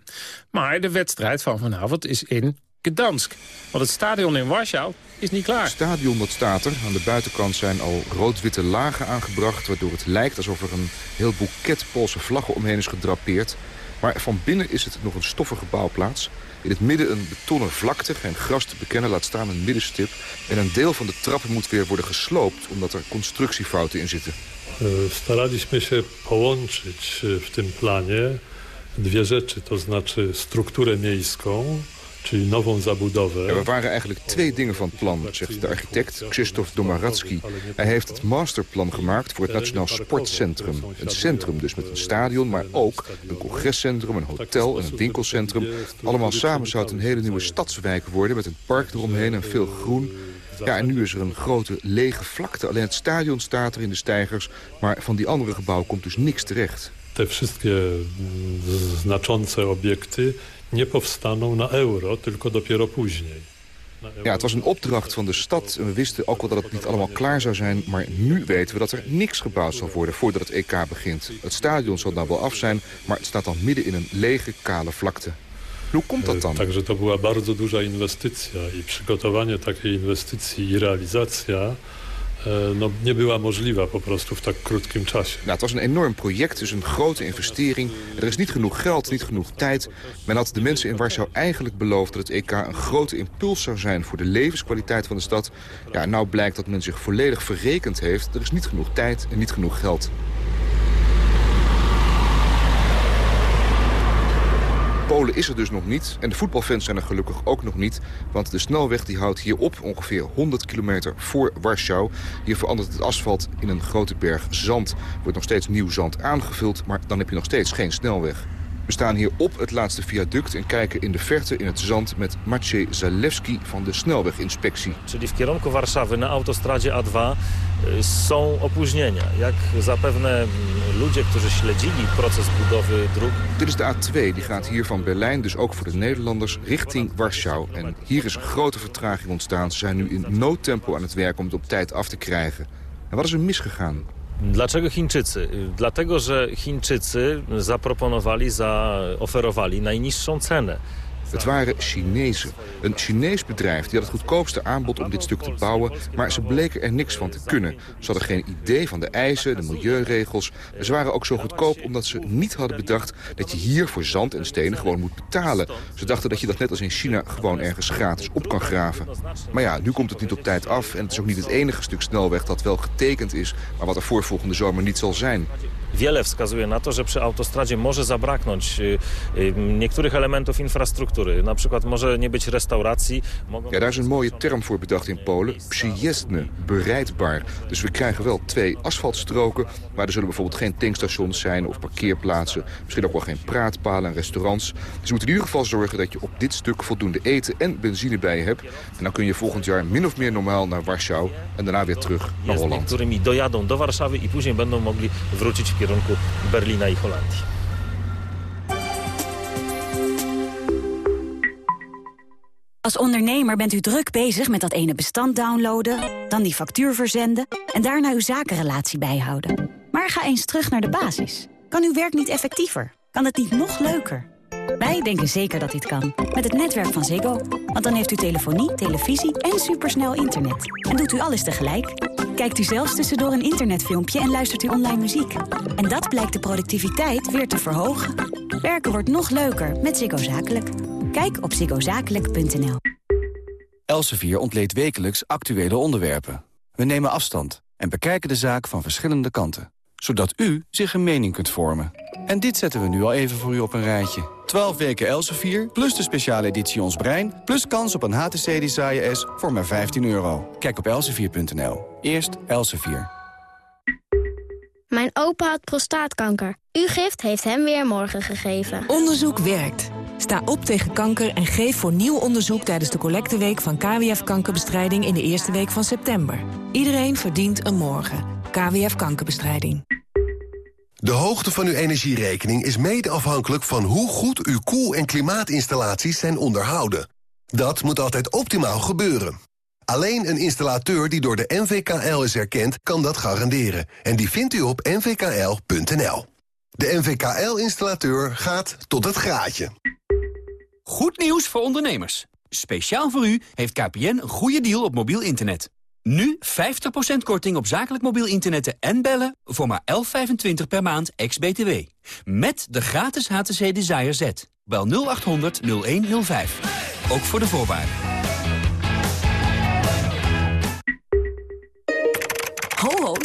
Maar de wedstrijd van vanavond is in Gdansk. Want het stadion in Warschau is niet klaar. Het stadion dat staat er. Aan de buitenkant zijn al rood-witte lagen aangebracht... waardoor het lijkt alsof er een heel boeket Poolse vlaggen omheen is gedrapeerd. Maar van binnen is het nog een stoffige bouwplaats. In het midden een betonnen vlakte, geen gras te bekennen, laat staan een middenstip. En een deel van de trappen moet weer worden gesloopt... omdat er constructiefouten in zitten. Staraliśmy się połączyć w tym planie dwie rzeczy, to znaczy strukturę miejską, czyli nową zabudowę. Ja, we waren eigenlijk twee dingen van plan, zegt de architect Krzysztof Domaracki. Hij heeft het masterplan gemaakt voor het Nationaal Sportcentrum. Een centrum dus met een stadion, maar ook een congrescentrum, een hotel en een winkelcentrum. Allemaal samen zou het een hele nieuwe stadswijk worden met een park eromheen en veel groen. Ja, en nu is er een grote lege vlakte. Alleen het stadion staat er in de stijgers, maar van die andere gebouwen komt dus niks terecht. Te wszystkie znaczące obiekty nie powstaną na euro, tylko dopiero później. Ja, het was een opdracht van de stad. En we wisten ook wel dat het niet allemaal klaar zou zijn. Maar nu weten we dat er niks gebouwd zal worden voordat het EK begint. Het stadion zal dan wel af zijn, maar het staat dan midden in een lege, kale vlakte. Hoe komt dat dan? Także to była bardzo duża inwestycja i przygotowanie takiej inwestycji i realizacja no, nie była możliwa po prostu w tak het was een enorm project, dus een grote investering. Er is niet genoeg geld, niet genoeg tijd. Men had de mensen in Warschau eigenlijk beloofd dat het EK een grote impuls zou zijn voor de levenskwaliteit van de stad. Ja, nou blijkt dat men zich volledig verrekend heeft. Er is niet genoeg tijd en niet genoeg geld. Polen is er dus nog niet. En de voetbalfans zijn er gelukkig ook nog niet. Want de snelweg die houdt hier op, ongeveer 100 kilometer voor Warschau. Hier verandert het asfalt in een grote berg zand. Wordt nog steeds nieuw zand aangevuld, maar dan heb je nog steeds geen snelweg. We staan hier op het laatste viaduct en kijken in de verte in het zand met Maciej Zalewski van de snelweginspectie. Czyli w kierunku Warszawy na autostradzie A2 są opóźnienia. Jak zapewne ludzie, którzy śledzili proces budowy dróg... Dit is de A2, die gaat hier van Berlijn, dus ook voor de Nederlanders, richting Warschau. En hier is een grote vertraging ontstaan. Ze zijn nu in noodtempo aan het werk om het op tijd af te krijgen. En wat is er misgegaan? Dlaczego Chińczycy? Dlatego, że Chińczycy zaproponowali, zaoferowali najniższą cenę. Het waren Chinezen. Een Chinees bedrijf die had het goedkoopste aanbod om dit stuk te bouwen... maar ze bleken er niks van te kunnen. Ze hadden geen idee van de eisen, de milieuregels. Ze waren ook zo goedkoop omdat ze niet hadden bedacht... dat je hier voor zand en stenen gewoon moet betalen. Ze dachten dat je dat net als in China gewoon ergens gratis op kan graven. Maar ja, nu komt het niet op tijd af... en het is ook niet het enige stuk snelweg dat wel getekend is... maar wat er voor volgende zomer niet zal zijn. Wiele wskazuje na to, że przy autostradzie może zabraknąć niektórych elementów infrastruktury. Na przykład może nie być restauracji. Ja, daar is een mooie term voor bedacht in Polen. Przyjezdne, bereidbaar. Dus we krijgen wel twee asfaltstroken, maar er zullen bijvoorbeeld geen tankstations zijn of parkeerplaatsen. Misschien ook wel geen praatpalen en restaurants. Dus we moeten in ieder geval zorgen dat je op dit stuk voldoende eten en benzine bij je hebt. En dan kun je volgend jaar min of meer normaal naar Warschau en daarna weer terug naar Holland. Którymi dojadą do Warszawy i później będą mogli wrócić w kierunku Berlina i Holandii. Als ondernemer bent u druk bezig met dat ene bestand downloaden, dan die factuur verzenden en daarna uw zakenrelatie bijhouden. Maar ga eens terug naar de basis. Kan uw werk niet effectiever? Kan het niet nog leuker? Wij denken zeker dat dit kan. Met het netwerk van Ziggo. Want dan heeft u telefonie, televisie en supersnel internet. En doet u alles tegelijk. Kijkt u zelfs tussendoor een internetfilmpje en luistert u online muziek. En dat blijkt de productiviteit weer te verhogen. Werken wordt nog leuker met Ziggo Zakelijk. Kijk op ziggozakelijk.nl. Elsevier ontleedt wekelijks actuele onderwerpen. We nemen afstand en bekijken de zaak van verschillende kanten. Zodat u zich een mening kunt vormen. En dit zetten we nu al even voor u op een rijtje. 12 weken Elsevier, plus de speciale editie Ons Brein... plus kans op een HTC Desire S voor maar 15 euro. Kijk op elsevier.nl. Eerst Elsevier. Mijn opa had prostaatkanker. Uw gift heeft hem weer morgen gegeven. Onderzoek werkt. Sta op tegen kanker en geef voor nieuw onderzoek... tijdens de collecteweek van KWF Kankerbestrijding... in de eerste week van september. Iedereen verdient een morgen. KWF Kankerbestrijding. De hoogte van uw energierekening is mede afhankelijk van hoe goed uw koel- en klimaatinstallaties zijn onderhouden. Dat moet altijd optimaal gebeuren. Alleen een installateur die door de NVKL is erkend, kan dat garanderen. En die vindt u op nvkl.nl. De NVKL-installateur gaat tot het graadje. Goed nieuws voor ondernemers. Speciaal voor u heeft KPN een goede deal op mobiel internet. Nu 50% korting op zakelijk mobiel internet en bellen voor maar 11,25 per maand ex-BTW. Met de gratis HTC Desire Z. Bel 0800 0105. Ook voor de voorwaarden.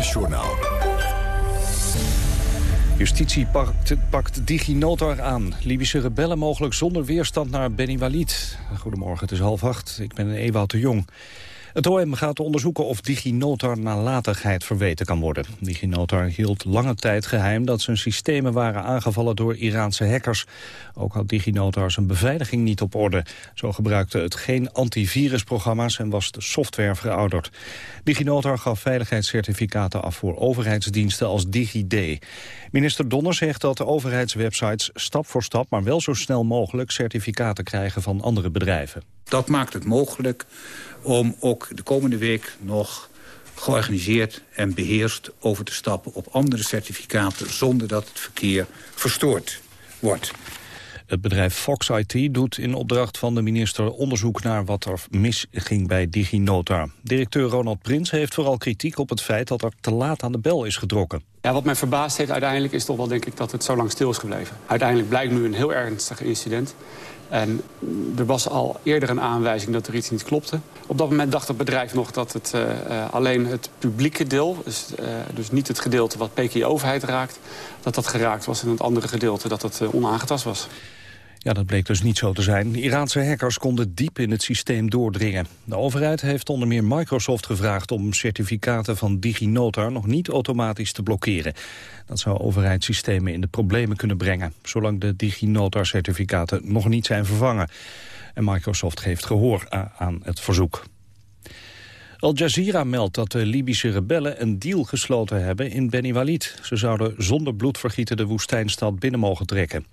NOS-journaal. Justitie pakt, pakt DigiNotar aan. Libische rebellen mogelijk zonder weerstand naar Beni Walid. Goedemorgen, het is half acht. Ik ben Ewout de Jong. Het OM gaat onderzoeken of DigiNotar nalatigheid verweten kan worden. DigiNotar hield lange tijd geheim dat zijn systemen waren aangevallen door Iraanse hackers. Ook had DigiNotar zijn beveiliging niet op orde. Zo gebruikte het geen antivirusprogramma's en was de software verouderd. DigiNotar gaf veiligheidscertificaten af voor overheidsdiensten als DigiD. Minister Donner zegt dat de overheidswebsites stap voor stap, maar wel zo snel mogelijk certificaten krijgen van andere bedrijven. Dat maakt het mogelijk om ook de komende week nog georganiseerd en beheerst over te stappen op andere certificaten zonder dat het verkeer verstoord wordt. Het bedrijf Fox IT doet in opdracht van de minister onderzoek naar wat er misging bij DigiNota. Directeur Ronald Prins heeft vooral kritiek op het feit dat er te laat aan de bel is gedrokken. Ja, wat mij verbaasd heeft uiteindelijk is toch wel denk ik dat het zo lang stil is gebleven. Uiteindelijk blijkt nu een heel ernstig incident. En er was al eerder een aanwijzing dat er iets niet klopte. Op dat moment dacht het bedrijf nog dat het uh, alleen het publieke deel... Dus, uh, dus niet het gedeelte wat PKI-overheid raakt... dat dat geraakt was en het andere gedeelte dat het onaangetast was. Ja, dat bleek dus niet zo te zijn. Iraanse hackers konden diep in het systeem doordringen. De overheid heeft onder meer Microsoft gevraagd om certificaten van DigiNotar nog niet automatisch te blokkeren. Dat zou overheidssystemen in de problemen kunnen brengen, zolang de DigiNotar-certificaten nog niet zijn vervangen. En Microsoft geeft gehoor aan het verzoek. Al Jazeera meldt dat de Libische rebellen een deal gesloten hebben in Beni Walid. Ze zouden zonder bloedvergieten de woestijnstad binnen mogen trekken.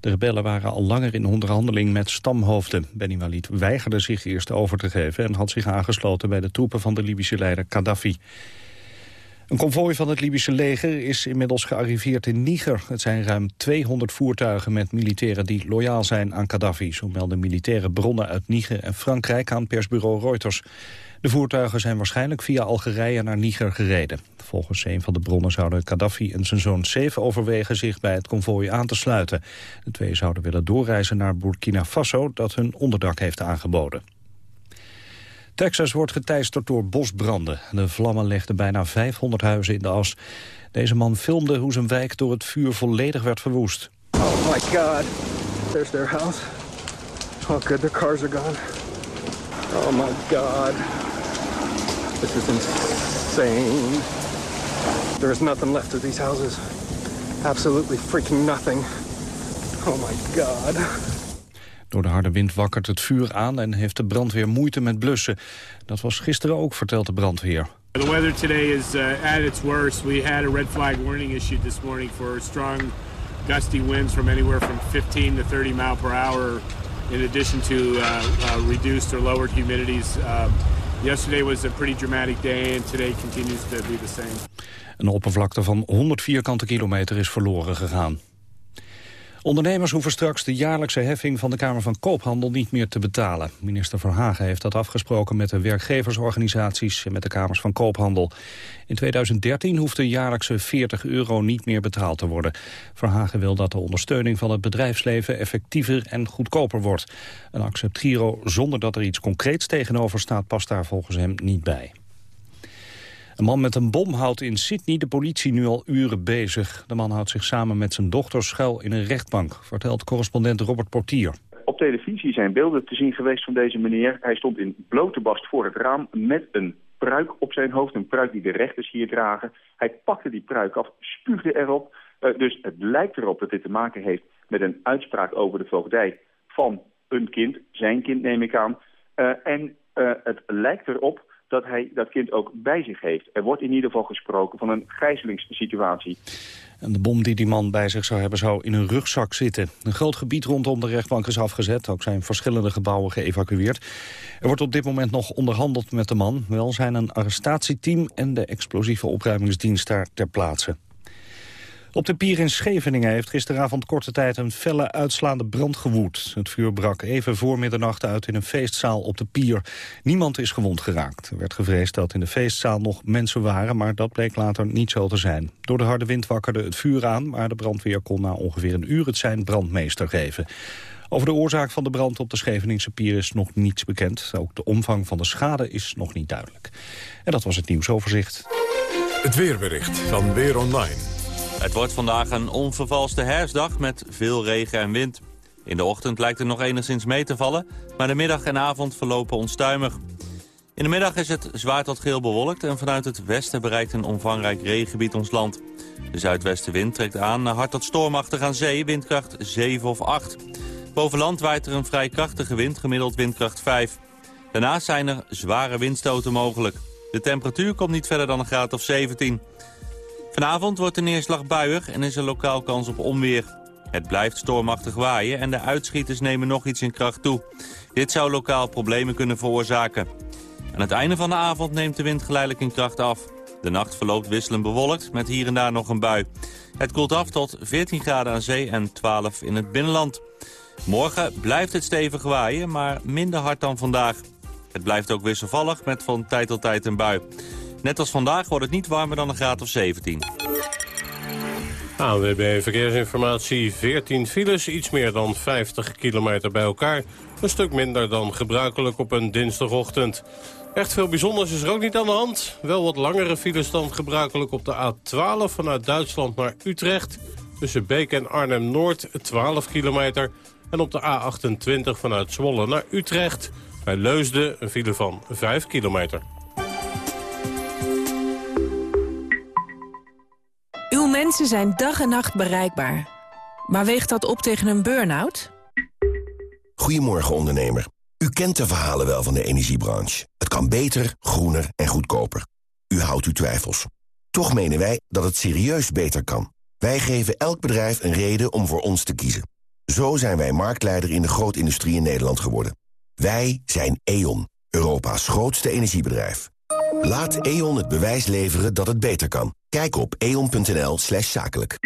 De rebellen waren al langer in onderhandeling met stamhoofden. Beni Walid weigerde zich eerst over te geven en had zich aangesloten bij de troepen van de Libische leider Gaddafi. Een konvooi van het Libische leger is inmiddels gearriveerd in Niger. Het zijn ruim 200 voertuigen met militairen die loyaal zijn aan Gaddafi. Zo melden militaire bronnen uit Niger en Frankrijk aan persbureau Reuters. De voertuigen zijn waarschijnlijk via Algerije naar Niger gereden. Volgens een van de bronnen zouden Gaddafi en zijn zoon Seif overwegen zich bij het konvooi aan te sluiten. De twee zouden willen doorreizen naar Burkina Faso dat hun onderdak heeft aangeboden. Texas wordt geteisterd door bosbranden. De vlammen legden bijna 500 huizen in de as. Deze man filmde hoe zijn wijk door het vuur volledig werd verwoest. Oh my god. There's their house. Oh good, their cars are gone. Oh my god. This is insane. There is nothing left of these houses. Absolutely freaking nothing. Oh my god. Door de harde wind wakkert het vuur aan en heeft de brandweer moeite met blussen. Dat was gisteren ook, vertelt de brandweer. The weather today is uh, at its worst. We had a red flag warning issued this morning for strong gusty winds from anywhere from 15 to 30 mile per hour in addition to uh, uh, reduced or lowered humidities. Uh, yesterday was a pretty dramatic day and today continues to be the same. Een oppervlakte van 100 vierkante kilometer is verloren gegaan. Ondernemers hoeven straks de jaarlijkse heffing van de Kamer van Koophandel niet meer te betalen. Minister Verhagen heeft dat afgesproken met de werkgeversorganisaties en met de Kamers van Koophandel. In 2013 hoeft de jaarlijkse 40 euro niet meer betaald te worden. Verhagen wil dat de ondersteuning van het bedrijfsleven effectiever en goedkoper wordt. Een acceptgiro zonder dat er iets concreets tegenover staat past daar volgens hem niet bij. Een man met een bom houdt in Sydney de politie nu al uren bezig. De man houdt zich samen met zijn dochter schuil in een rechtbank, vertelt correspondent Robert Portier. Op televisie zijn beelden te zien geweest van deze meneer. Hij stond in blote bast voor het raam met een pruik op zijn hoofd. Een pruik die de rechters hier dragen. Hij pakte die pruik af, spuugde erop. Uh, dus het lijkt erop dat dit te maken heeft met een uitspraak over de voogdij van een kind, zijn kind neem ik aan. en het lijkt erop dat hij dat kind ook bij zich heeft. Er wordt in ieder geval gesproken van een gijzelingssituatie. En de bom die die man bij zich zou hebben zou in een rugzak zitten. Een groot gebied rondom de rechtbank is afgezet. Ook zijn verschillende gebouwen geëvacueerd. Er wordt op dit moment nog onderhandeld met de man. Wel zijn een arrestatieteam en de explosieve opruimingsdienst daar ter plaatse. Op de pier in Scheveningen heeft gisteravond korte tijd een felle uitslaande brand gewoed. Het vuur brak even voor middernacht uit in een feestzaal op de pier. Niemand is gewond geraakt. Er werd gevreesd dat in de feestzaal nog mensen waren, maar dat bleek later niet zo te zijn. Door de harde wind wakkerde het vuur aan, maar de brandweer kon na ongeveer een uur het zijn brandmeester geven. Over de oorzaak van de brand op de Scheveningse pier is nog niets bekend. Ook de omvang van de schade is nog niet duidelijk. En dat was het nieuwsoverzicht. Het weerbericht van Weer Online. Het wordt vandaag een onvervalste herfstdag met veel regen en wind. In de ochtend lijkt het nog enigszins mee te vallen, maar de middag en avond verlopen onstuimig. In de middag is het zwaar tot geel bewolkt en vanuit het westen bereikt een omvangrijk regengebied ons land. De zuidwestenwind trekt aan naar hard tot stormachtig aan zee, windkracht 7 of 8. Boven land waait er een vrij krachtige wind, gemiddeld windkracht 5. Daarnaast zijn er zware windstoten mogelijk. De temperatuur komt niet verder dan een graad of 17. Vanavond wordt de neerslag buiig en is er lokaal kans op onweer. Het blijft stormachtig waaien en de uitschieters nemen nog iets in kracht toe. Dit zou lokaal problemen kunnen veroorzaken. Aan het einde van de avond neemt de wind geleidelijk in kracht af. De nacht verloopt wisselend bewolkt met hier en daar nog een bui. Het koelt af tot 14 graden aan zee en 12 in het binnenland. Morgen blijft het stevig waaien, maar minder hard dan vandaag. Het blijft ook wisselvallig met van tijd tot tijd een bui. Net als vandaag wordt het niet warmer dan een graad of 17. ANWB Verkeersinformatie, 14 files, iets meer dan 50 kilometer bij elkaar. Een stuk minder dan gebruikelijk op een dinsdagochtend. Echt veel bijzonders is er ook niet aan de hand. Wel wat langere files dan gebruikelijk op de A12 vanuit Duitsland naar Utrecht. Tussen Beek en Arnhem-Noord 12 kilometer. En op de A28 vanuit Zwolle naar Utrecht. Bij Leusden een file van 5 kilometer. Uw mensen zijn dag en nacht bereikbaar. Maar weegt dat op tegen een burn-out? Goedemorgen ondernemer. U kent de verhalen wel van de energiebranche. Het kan beter, groener en goedkoper. U houdt uw twijfels. Toch menen wij dat het serieus beter kan. Wij geven elk bedrijf een reden om voor ons te kiezen. Zo zijn wij marktleider in de grootindustrie in Nederland geworden. Wij zijn E.ON, Europa's grootste energiebedrijf. Laat E.ON het bewijs leveren dat het beter kan. Kijk op eon.nl slash zakelijk.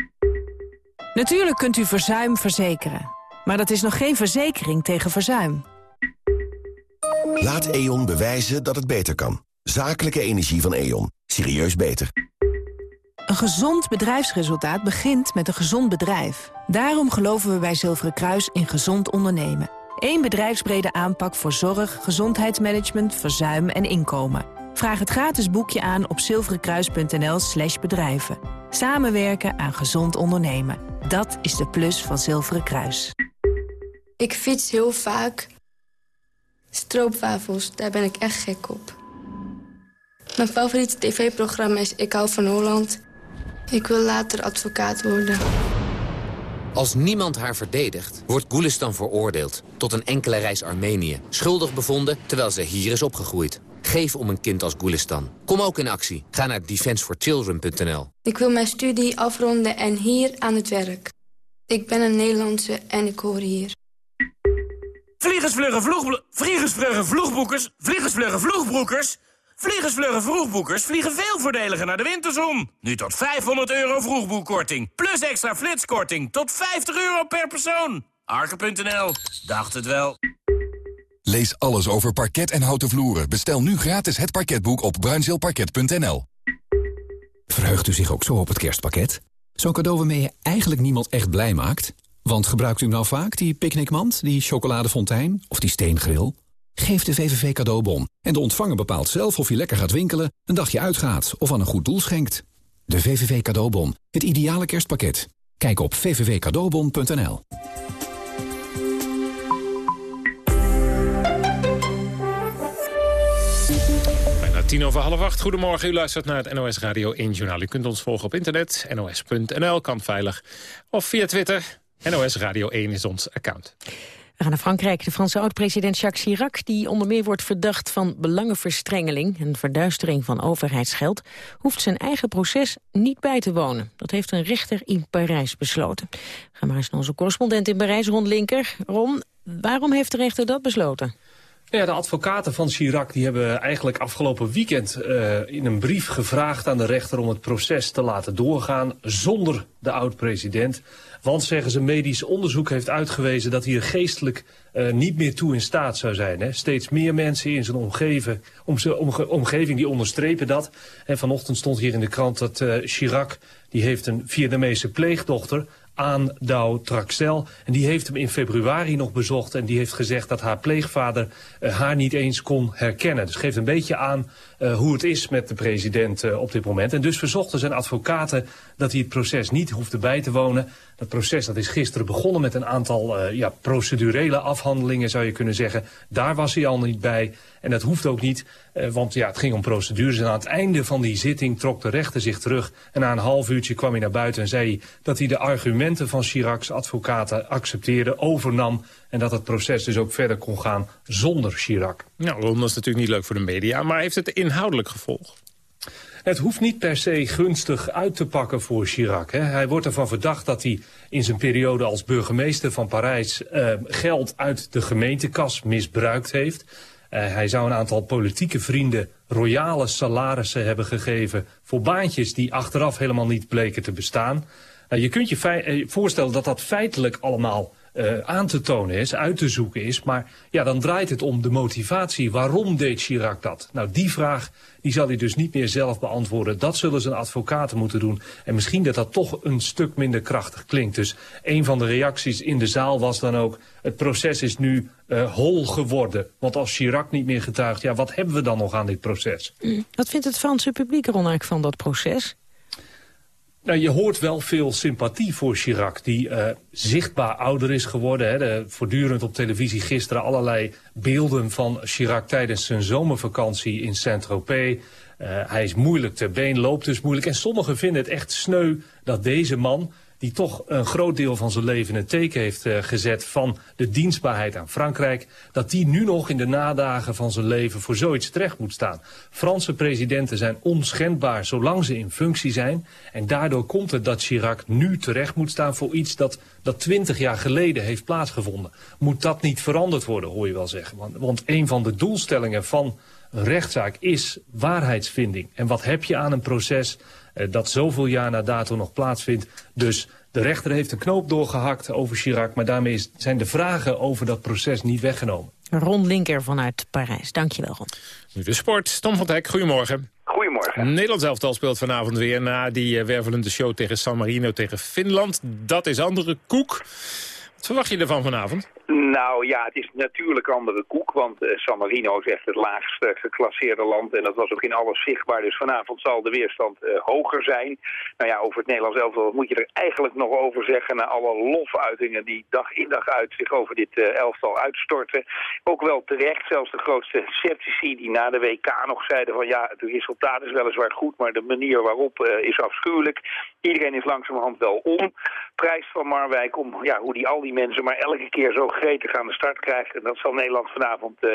Natuurlijk kunt u verzuim verzekeren. Maar dat is nog geen verzekering tegen verzuim. Laat E.ON bewijzen dat het beter kan. Zakelijke energie van E.ON. Serieus beter. Een gezond bedrijfsresultaat begint met een gezond bedrijf. Daarom geloven we bij Zilveren Kruis in gezond ondernemen. Eén bedrijfsbrede aanpak voor zorg, gezondheidsmanagement, verzuim en inkomen. Vraag het gratis boekje aan op zilverenkruis.nl slash bedrijven. Samenwerken aan gezond ondernemen. Dat is de plus van Zilveren Kruis. Ik fiets heel vaak. Stroopwafels, daar ben ik echt gek op. Mijn favoriete tv-programma is Ik hou van Holland. Ik wil later advocaat worden. Als niemand haar verdedigt, wordt Gulistan veroordeeld... tot een enkele reis Armenië. Schuldig bevonden, terwijl ze hier is opgegroeid. Geef om een kind als Gulistan. Kom ook in actie. Ga naar defenseforchildren.nl. Ik wil mijn studie afronden en hier aan het werk. Ik ben een Nederlandse en ik hoor hier. Vliegersvluggen vliegensvluggen vloegboekers, vliegersvluggen vloegbroekers... Vliegersvluggen vroegboekers vliegen veel voordeliger naar de winterzon. Nu tot 500 euro vroegboekkorting. Plus extra flitskorting tot 50 euro per persoon. Arke.nl. Dacht het wel. Lees alles over parket en houten vloeren. Bestel nu gratis het parketboek op bruinzeelparket.nl. Verheugt u zich ook zo op het kerstpakket? Zo'n cadeau waarmee je eigenlijk niemand echt blij maakt? Want gebruikt u nou vaak die picknickmand, die chocoladefontein of die steengril? Geef de VVV cadeaubon en de ontvanger bepaalt zelf of je lekker gaat winkelen, een dagje uitgaat of aan een goed doel schenkt. De VVV cadeaubon, het ideale kerstpakket. Kijk op vvvcadeaubon.nl. Tien over half acht. Goedemorgen, u luistert naar het NOS Radio 1 Journaal. U kunt ons volgen op internet, nos.nl, kan veilig. Of via Twitter, NOS Radio 1 is ons account. We gaan naar Frankrijk. De Franse oud-president Jacques Chirac, die onder meer wordt verdacht van belangenverstrengeling en verduistering van overheidsgeld, hoeft zijn eigen proces niet bij te wonen. Dat heeft een rechter in Parijs besloten. Gaan maar eens naar onze correspondent in Parijs, Ron Linker. Ron, waarom heeft de rechter dat besloten? Ja, de advocaten van Chirac die hebben eigenlijk afgelopen weekend uh, in een brief gevraagd aan de rechter om het proces te laten doorgaan zonder de oud-president. Want, zeggen ze, medisch onderzoek heeft uitgewezen dat hij er geestelijk uh, niet meer toe in staat zou zijn. Hè. Steeds meer mensen in zijn omgeving, om zijn omge omgeving die onderstrepen dat. En vanochtend stond hier in de krant dat uh, Chirac, die heeft een Vietnamese pleegdochter aan Douw Traxel. En die heeft hem in februari nog bezocht en die heeft gezegd dat haar pleegvader uh, haar niet eens kon herkennen. Dus geeft een beetje aan uh, hoe het is met de president uh, op dit moment. En dus verzochten zijn advocaten dat hij het proces niet hoefde bij te wonen. Dat proces dat is gisteren begonnen met een aantal uh, ja, procedurele afhandelingen zou je kunnen zeggen. Daar was hij al niet bij en dat hoeft ook niet, uh, want ja, het ging om procedures. En aan het einde van die zitting trok de rechter zich terug en na een half uurtje kwam hij naar buiten en zei dat hij de argumenten van Chirac's advocaten accepteerde, overnam en dat het proces dus ook verder kon gaan zonder Chirac. Nou, dat is natuurlijk niet leuk voor de media, maar heeft het inhoudelijk gevolg? Het hoeft niet per se gunstig uit te pakken voor Chirac. Hè. Hij wordt ervan verdacht dat hij in zijn periode als burgemeester van Parijs uh, geld uit de gemeentekas misbruikt heeft. Uh, hij zou een aantal politieke vrienden royale salarissen hebben gegeven voor baantjes die achteraf helemaal niet bleken te bestaan. Uh, je kunt je voorstellen dat dat feitelijk allemaal uh, aan te tonen is, uit te zoeken is. Maar ja, dan draait het om de motivatie. Waarom deed Chirac dat? Nou, die vraag die zal hij dus niet meer zelf beantwoorden. Dat zullen zijn advocaten moeten doen. En misschien dat dat toch een stuk minder krachtig klinkt. Dus een van de reacties in de zaal was dan ook... het proces is nu uh, hol geworden. Want als Chirac niet meer getuigt, ja, wat hebben we dan nog aan dit proces? Mm. Wat vindt het Franse publiek er van dat proces? Nou, je hoort wel veel sympathie voor Chirac, die uh, zichtbaar ouder is geworden. Hè. De, voortdurend op televisie gisteren allerlei beelden van Chirac tijdens zijn zomervakantie in Saint-Tropez. Uh, hij is moeilijk ter been, loopt dus moeilijk. En sommigen vinden het echt sneu dat deze man, die toch een groot deel van zijn leven het teken heeft uh, gezet van de dienstbaarheid aan Frankrijk, dat die nu nog in de nadagen van zijn leven voor zoiets terecht moet staan. Franse presidenten zijn onschendbaar zolang ze in functie zijn. En daardoor komt het dat Chirac nu terecht moet staan voor iets dat dat twintig jaar geleden heeft plaatsgevonden. Moet dat niet veranderd worden, hoor je wel zeggen. Want, want een van de doelstellingen van een rechtszaak is waarheidsvinding. En wat heb je aan een proces dat zoveel jaar na dato nog plaatsvindt? Dus de rechter heeft een knoop doorgehakt over Chirac... maar daarmee is, zijn de vragen over dat proces niet weggenomen. Ron Linker vanuit Parijs. Dankjewel, Ron. Nu de sport. Tom van Dijk, goedemorgen. Goedemorgen. Nederlands elftal speelt vanavond weer na die uh, wervelende show tegen San Marino tegen Finland. Dat is andere koek. Wat verwacht je ervan vanavond? Nou ja, het is natuurlijk andere koek, want uh, San Marino is echt het laagste geclasseerde land en dat was ook in alles zichtbaar. Dus vanavond zal de weerstand uh, hoger zijn. Nou ja, over het Nederlands elftal moet je er eigenlijk nog over zeggen, na alle lofuitingen die dag in dag uit zich over dit elftal uitstorten. Ook wel terecht, zelfs de grootste sceptici die na de WK nog zeiden van ja, het resultaat is weliswaar goed, maar de manier waarop is afschuwelijk. Iedereen is langzamerhand wel om. Prijs van Marwijk om ja, hoe die al die mensen maar elke keer zo gretig aan de start krijgt. En dat zal Nederland vanavond, uh,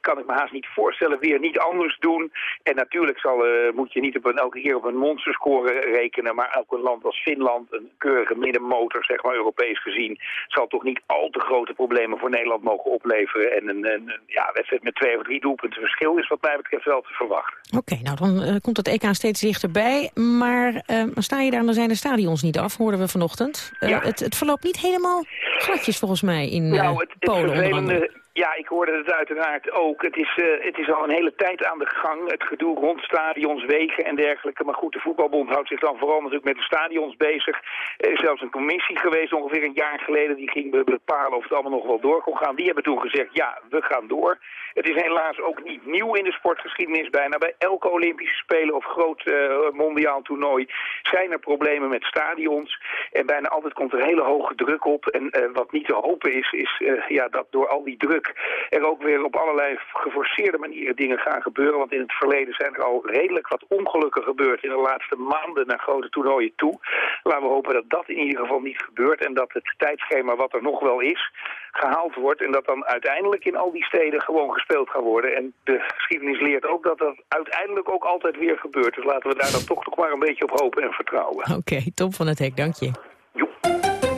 kan ik me haast niet voorstellen, weer niet anders doen. En natuurlijk zal, uh, moet je niet op een, elke keer op een monsterscore rekenen. Maar elk een land als Finland, een keurige middenmotor, zeg maar Europees gezien, zal toch niet al te grote problemen voor Nederland mogen opleveren. En een, een, ja, wedstrijd met twee of drie doelpunten verschil is wat mij betreft wel te verwachten. Oké, nou dan uh, komt het EK steeds dichterbij. Maar sta je daar, dan zijn de stadions niet af, hoorden we vanochtend. Ja. Het, het verloopt niet helemaal gladjes volgens mij in nou, het, het Polen vervelende, ja, ik hoorde het uiteraard ook. Het is, uh, het is al een hele tijd aan de gang. Het gedoe rond stadions, wegen en dergelijke. Maar goed, de voetbalbond houdt zich dan vooral natuurlijk met de stadions bezig. Er is zelfs een commissie geweest ongeveer een jaar geleden. Die ging bepalen of het allemaal nog wel door kon gaan. Die hebben toen gezegd, ja, we gaan door. Het is helaas ook niet nieuw in de sportgeschiedenis. Bijna bij elke Olympische Spelen of groot uh, mondiaal toernooi zijn er problemen met stadions. En bijna altijd komt er hele hoge druk op. En uh, wat niet te hopen is, is ja, dat door al die druk hopelijk er ook weer op allerlei geforceerde manieren dingen gaan gebeuren. Want in het verleden zijn er al redelijk wat ongelukken gebeurd in de laatste maanden naar grote toernooien toe. Laten we hopen dat dat in ieder geval niet gebeurt en dat het tijdschema wat er nog wel is gehaald wordt en dat dan uiteindelijk in al die steden gewoon gespeeld gaat worden. En de geschiedenis leert ook dat dat uiteindelijk ook altijd weer gebeurt. Dus laten we daar dan toch nog maar een beetje op hopen en vertrouwen. Oké, Tom van het Hek, dank je. De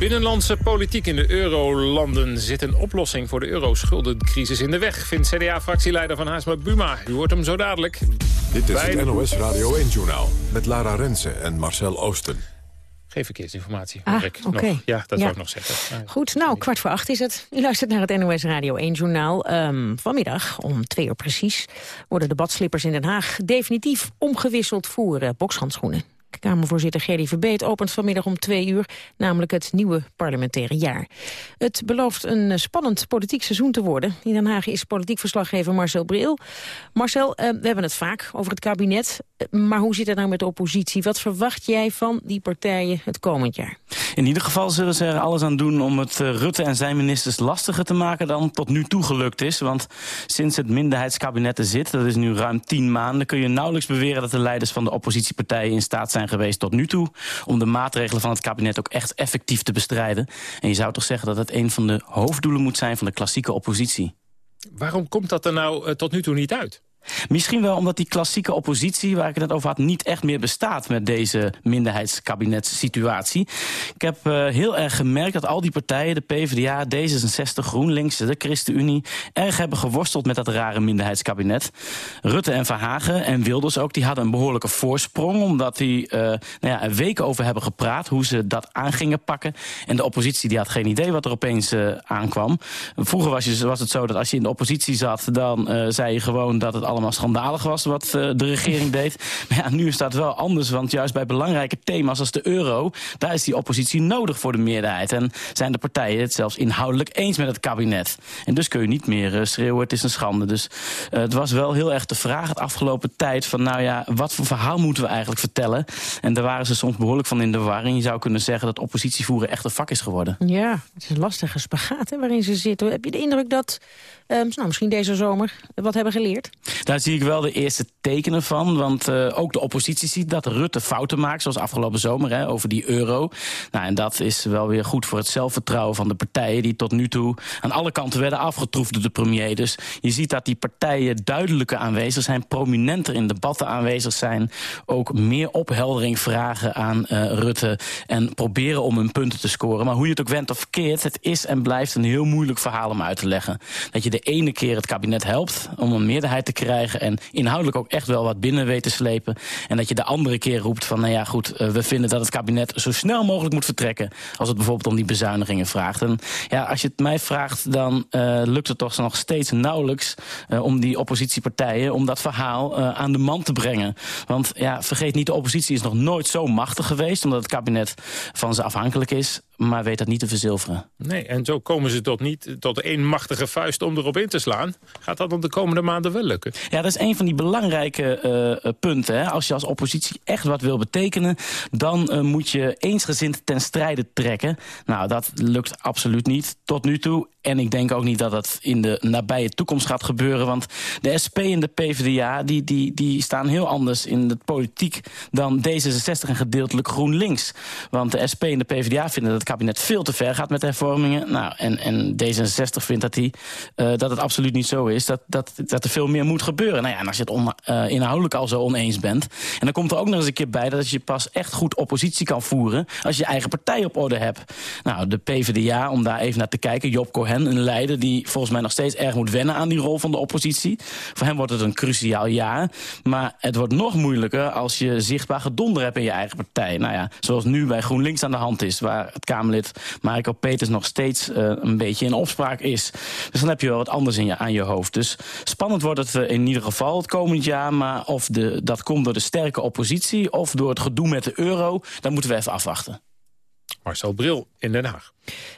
binnenlandse politiek in de eurolanden zit een oplossing voor de euroschuldencrisis in de weg, vindt CDA-fractieleider van Haasma Buma. U hoort hem zo dadelijk. Dit is het NOS Radio 1-journaal met Lara Rensen en Marcel Oosten. Geen verkeersinformatie. Ah, ik oké. nog. Ja, dat Ja. zou ik nog zeggen. Goed, nou, kwart voor acht is het. U luistert naar het NOS Radio 1-journaal. Ehm, vanmiddag, om twee uur precies, worden de badslippers in Den Haag... definitief omgewisseld voor eh, bokshandschoenen. Kamervoorzitter Gerdy Verbeet opent vanmiddag om twee uur... namelijk het nieuwe parlementaire jaar. Het belooft een spannend politiek seizoen te worden. In Den Haag is politiek verslaggever Marcel Bril. Marcel, eh, we hebben het vaak over het kabinet. eh, maar hoe zit het nou met de oppositie? Wat verwacht jij van die partijen het komend jaar? In ieder geval zullen ze er alles aan doen om het eh, Rutte en zijn ministers lastiger te maken dan tot nu toe gelukt is. Want sinds het minderheidskabinet er zit, dat is nu ruim tien maanden, kun je nauwelijks beweren dat de leiders van de oppositiepartijen in staat zijn geweest tot nu toe om de maatregelen van het kabinet ook echt effectief te bestrijden. En je zou toch zeggen dat het een van de hoofddoelen moet zijn van de klassieke oppositie. Waarom komt dat er nou eh, tot nu toe niet uit? Misschien wel omdat die klassieke oppositie, waar ik het net over had, niet echt meer bestaat met deze minderheidskabinetssituatie. Ik heb eh, heel erg gemerkt dat al die partijen, de PvdA, D66, GroenLinks, de ChristenUnie, erg hebben geworsteld met dat rare minderheidskabinet. Rutte en Verhagen en Wilders ook, die hadden een behoorlijke voorsprong, omdat die eh, nou ja, er weken over hebben gepraat hoe ze dat aan gingen pakken. En de oppositie die had geen idee wat er opeens eh, aankwam. Vroeger was, je, was het zo dat als je in de oppositie zat, dan zei je gewoon dat het allemaal schandalig was wat eh, de regering deed. Maar ja, nu is dat wel anders, want juist bij belangrijke thema's als de euro, daar is die oppositie nodig voor de meerderheid. En zijn de partijen het zelfs inhoudelijk eens met het kabinet. En dus kun je niet meer eh, schreeuwen, het is een schande. Dus eh, het was wel heel erg de vraag het afgelopen tijd van, nou ja, wat voor verhaal moeten we eigenlijk vertellen? En daar waren ze soms behoorlijk van in de war. En je zou kunnen zeggen dat oppositievoeren echt een vak is geworden. Ja, het is een lastige spagaat hè, waarin ze zitten. Heb je de indruk dat, eh, nou, misschien deze zomer, wat hebben geleerd? Daar zie ik wel de eerste tekenen van. Want uh, ook de oppositie ziet dat Rutte fouten maakt, zoals afgelopen zomer, hè, over die euro. Nou, en dat is wel weer goed voor het zelfvertrouwen van de partijen... die tot nu toe aan alle kanten werden afgetroefd door de premier. Dus je ziet dat die partijen duidelijker aanwezig zijn... prominenter in debatten aanwezig zijn. Ook meer opheldering vragen aan uh, Rutte... en proberen om hun punten te scoren. Maar hoe je het ook went of verkeerd... het is en blijft een heel moeilijk verhaal om uit te leggen. Dat je de ene keer het kabinet helpt om een meerderheid te krijgen... en inhoudelijk ook echt wel wat binnen weet te slepen. En dat je de andere keer roept van, nou ja goed, uh, we vinden dat het kabinet zo snel mogelijk moet vertrekken. Als het bijvoorbeeld om die bezuinigingen vraagt. En ja, als je het mij vraagt, dan uh, lukt het toch nog steeds nauwelijks uh, om die oppositiepartijen, om dat verhaal aan de man te brengen. Want ja, vergeet niet, de oppositie is nog nooit zo machtig geweest, omdat het kabinet van ze afhankelijk is maar weet dat niet te verzilveren. Nee, en zo komen ze tot niet tot één machtige vuist om erop in te slaan. Gaat dat dan de komende maanden wel lukken? Ja, dat is een van die belangrijke uh, punten. Hè. Als je als oppositie echt wat wil betekenen... dan uh, moet je eensgezind ten strijde trekken. Nou, dat lukt absoluut niet tot nu toe. En ik denk ook niet dat dat in de nabije toekomst gaat gebeuren. Want de SP en de PvdA die, die, die staan heel anders in de politiek... dan D66 en gedeeltelijk GroenLinks. Want de SP en de PvdA vinden dat het kabinet veel te ver gaat met hervormingen. Nou, en, en D66 vindt dat, die, uh, dat het absoluut niet zo is. Dat, dat, dat er veel meer moet gebeuren. Nou ja, en als je het uh, inhoudelijk al zo oneens bent... en dan komt er ook nog eens een keer bij dat je pas echt goed oppositie kan voeren... als je eigen partij op orde hebt. Nou, de PvdA, om daar even naar te kijken, Job Cohen, een leider... die volgens mij nog steeds erg moet wennen aan die rol van de oppositie. Voor hem wordt het een cruciaal jaar. Maar het wordt nog moeilijker als je zichtbaar gedonder hebt in je eigen partij. Nou ja, zoals nu bij GroenLinks aan de hand is... waar het Kamerlid Mariko Peters nog steeds uh, een beetje in opspraak is. Dus dan heb je wel wat anders in je, aan je hoofd. Dus spannend wordt het uh, in ieder geval het komend jaar. Maar of de, dat komt door de sterke oppositie of door het gedoe met de euro... dan moeten we even afwachten. Marcel Bril in Den Haag.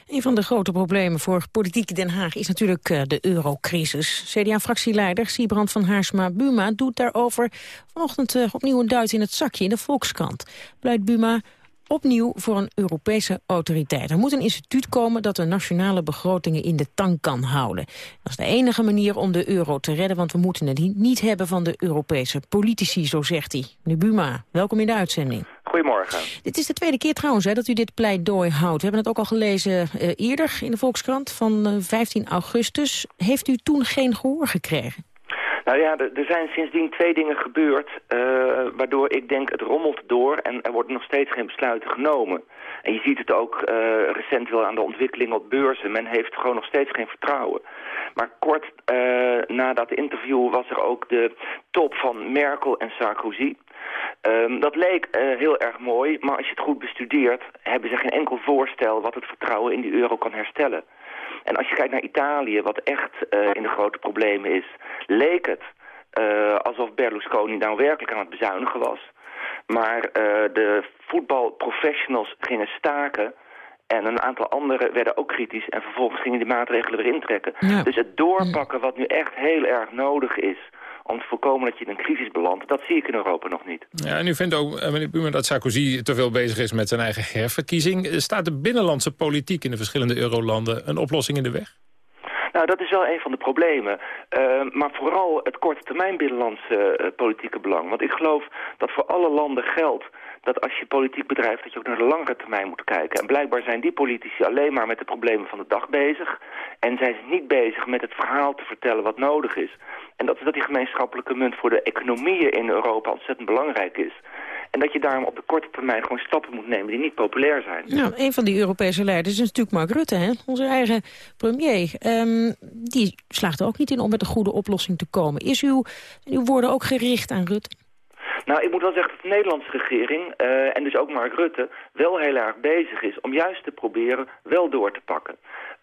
Een van de grote problemen voor politiek Den Haag is natuurlijk uh, de eurocrisis. CDA-fractieleider Siebrand van Haarsma-Buma doet daarover vanochtend opnieuw een duit in het zakje in de Volkskrant. Pleit Buma opnieuw voor een Europese autoriteit. Er moet een instituut komen dat de nationale begrotingen in de tang kan houden. Dat is de enige manier om de euro te redden, want we moeten het niet hebben van de Europese politici, zo zegt hij. Meneer Buma, welkom in de uitzending. Goedemorgen. Dit is de tweede keer trouwens hè, dat u dit pleidooi houdt. We hebben het ook al gelezen uh, eerder in de Volkskrant van uh, 15 augustus. Heeft u toen geen gehoor gekregen? Nou ja, er zijn sindsdien twee dingen gebeurd... Uh, waardoor ik denk het rommelt door en er worden nog steeds geen besluiten genomen. En je ziet het ook uh, recent wel aan de ontwikkeling op beurzen. Men heeft gewoon nog steeds geen vertrouwen. Maar kort uh, na dat interview was er ook de top van Merkel en Sarkozy. Um, dat leek heel erg mooi, maar als je het goed bestudeert... hebben ze geen enkel voorstel wat het vertrouwen in die euro kan herstellen. En als je kijkt naar Italië, wat echt uh, in de grote problemen is... leek het uh, alsof Berlusconi nou werkelijk aan het bezuinigen was. Maar uh, de voetbalprofessionals gingen staken... En een aantal anderen werden ook kritisch en vervolgens gingen die maatregelen weer intrekken. Ja. Dus het doorpakken wat nu echt heel erg nodig is om te voorkomen dat je in een crisis belandt. Dat zie ik in Europa nog niet. Ja, en u vindt ook, meneer Buma, dat Sarkozy te veel bezig is met zijn eigen herverkiezing. Staat de binnenlandse politiek in de verschillende eurolanden een oplossing in de weg? Nou, dat is wel een van de problemen. Uh, maar vooral het korte termijn binnenlandse uh, politieke belang. Want ik geloof dat voor alle landen geldt dat als je politiek bedrijft... dat je ook naar de langere termijn moet kijken. En blijkbaar zijn die politici alleen maar met de problemen van de dag bezig... en zijn ze niet bezig met het verhaal te vertellen wat nodig is. En dat is dat die gemeenschappelijke munt voor de economieën in Europa ontzettend belangrijk is. En dat je daarom op de korte termijn gewoon stappen moet nemen die niet populair zijn. Nou, een van die Europese leiders is natuurlijk Mark Rutte, hè? onze eigen premier. Um, die slaagt er ook niet in om met een goede oplossing te komen. Is uw, uw woorden ook gericht aan Rutte? Nou, ik moet wel zeggen dat de Nederlandse regering, uh, en dus ook Mark Rutte, wel heel erg bezig is om juist te proberen wel door te pakken.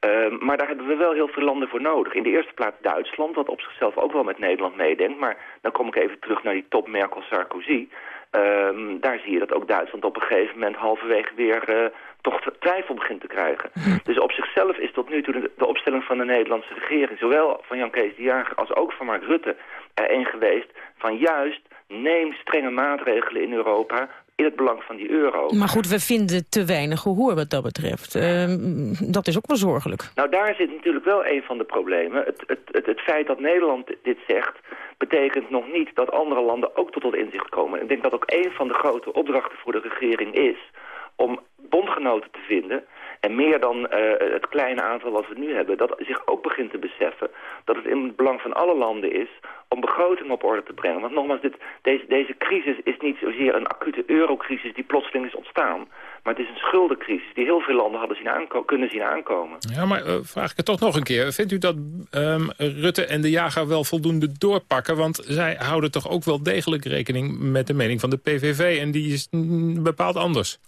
Uh, maar daar hebben we wel heel veel landen voor nodig. In de eerste plaats Duitsland, wat op zichzelf ook wel met Nederland meedenkt. Maar dan kom ik even terug naar die top Merkel-Sarkozy. Uh, daar zie je dat ook Duitsland op een gegeven moment halverwege weer uh, toch twijfel begint te krijgen. Dus op zichzelf is tot nu toe de, de opstelling van de Nederlandse regering, zowel van Jan Kees de Jager als ook van Mark Rutte, er een geweest van juist neem strenge maatregelen in Europa in het belang van die euro. Maar goed, we vinden te weinig gehoor wat dat betreft. Uh, dat is ook wel zorgelijk. Nou, daar zit natuurlijk wel een van de problemen. Het, het, het, het feit dat Nederland dit zegt betekent nog niet dat andere landen ook tot dat inzicht komen. Ik denk dat ook een van de grote opdrachten voor de regering is om bondgenoten te vinden en meer dan uh, het kleine aantal wat we nu hebben, dat zich ook begint te beseffen dat het in het belang van alle landen is om begroting op orde te brengen. Want nogmaals, dit, deze, deze crisis is niet zozeer een acute eurocrisis die plotseling is ontstaan. Maar het is een schuldencrisis die heel veel landen hadden zien kunnen zien aankomen. Ja, maar uh, vraag ik het toch nog een keer. Vindt u dat um, Rutte en de jager wel voldoende doorpakken? Want zij houden toch ook wel degelijk rekening met de mening van de PVV. En die is mm, bepaald anders.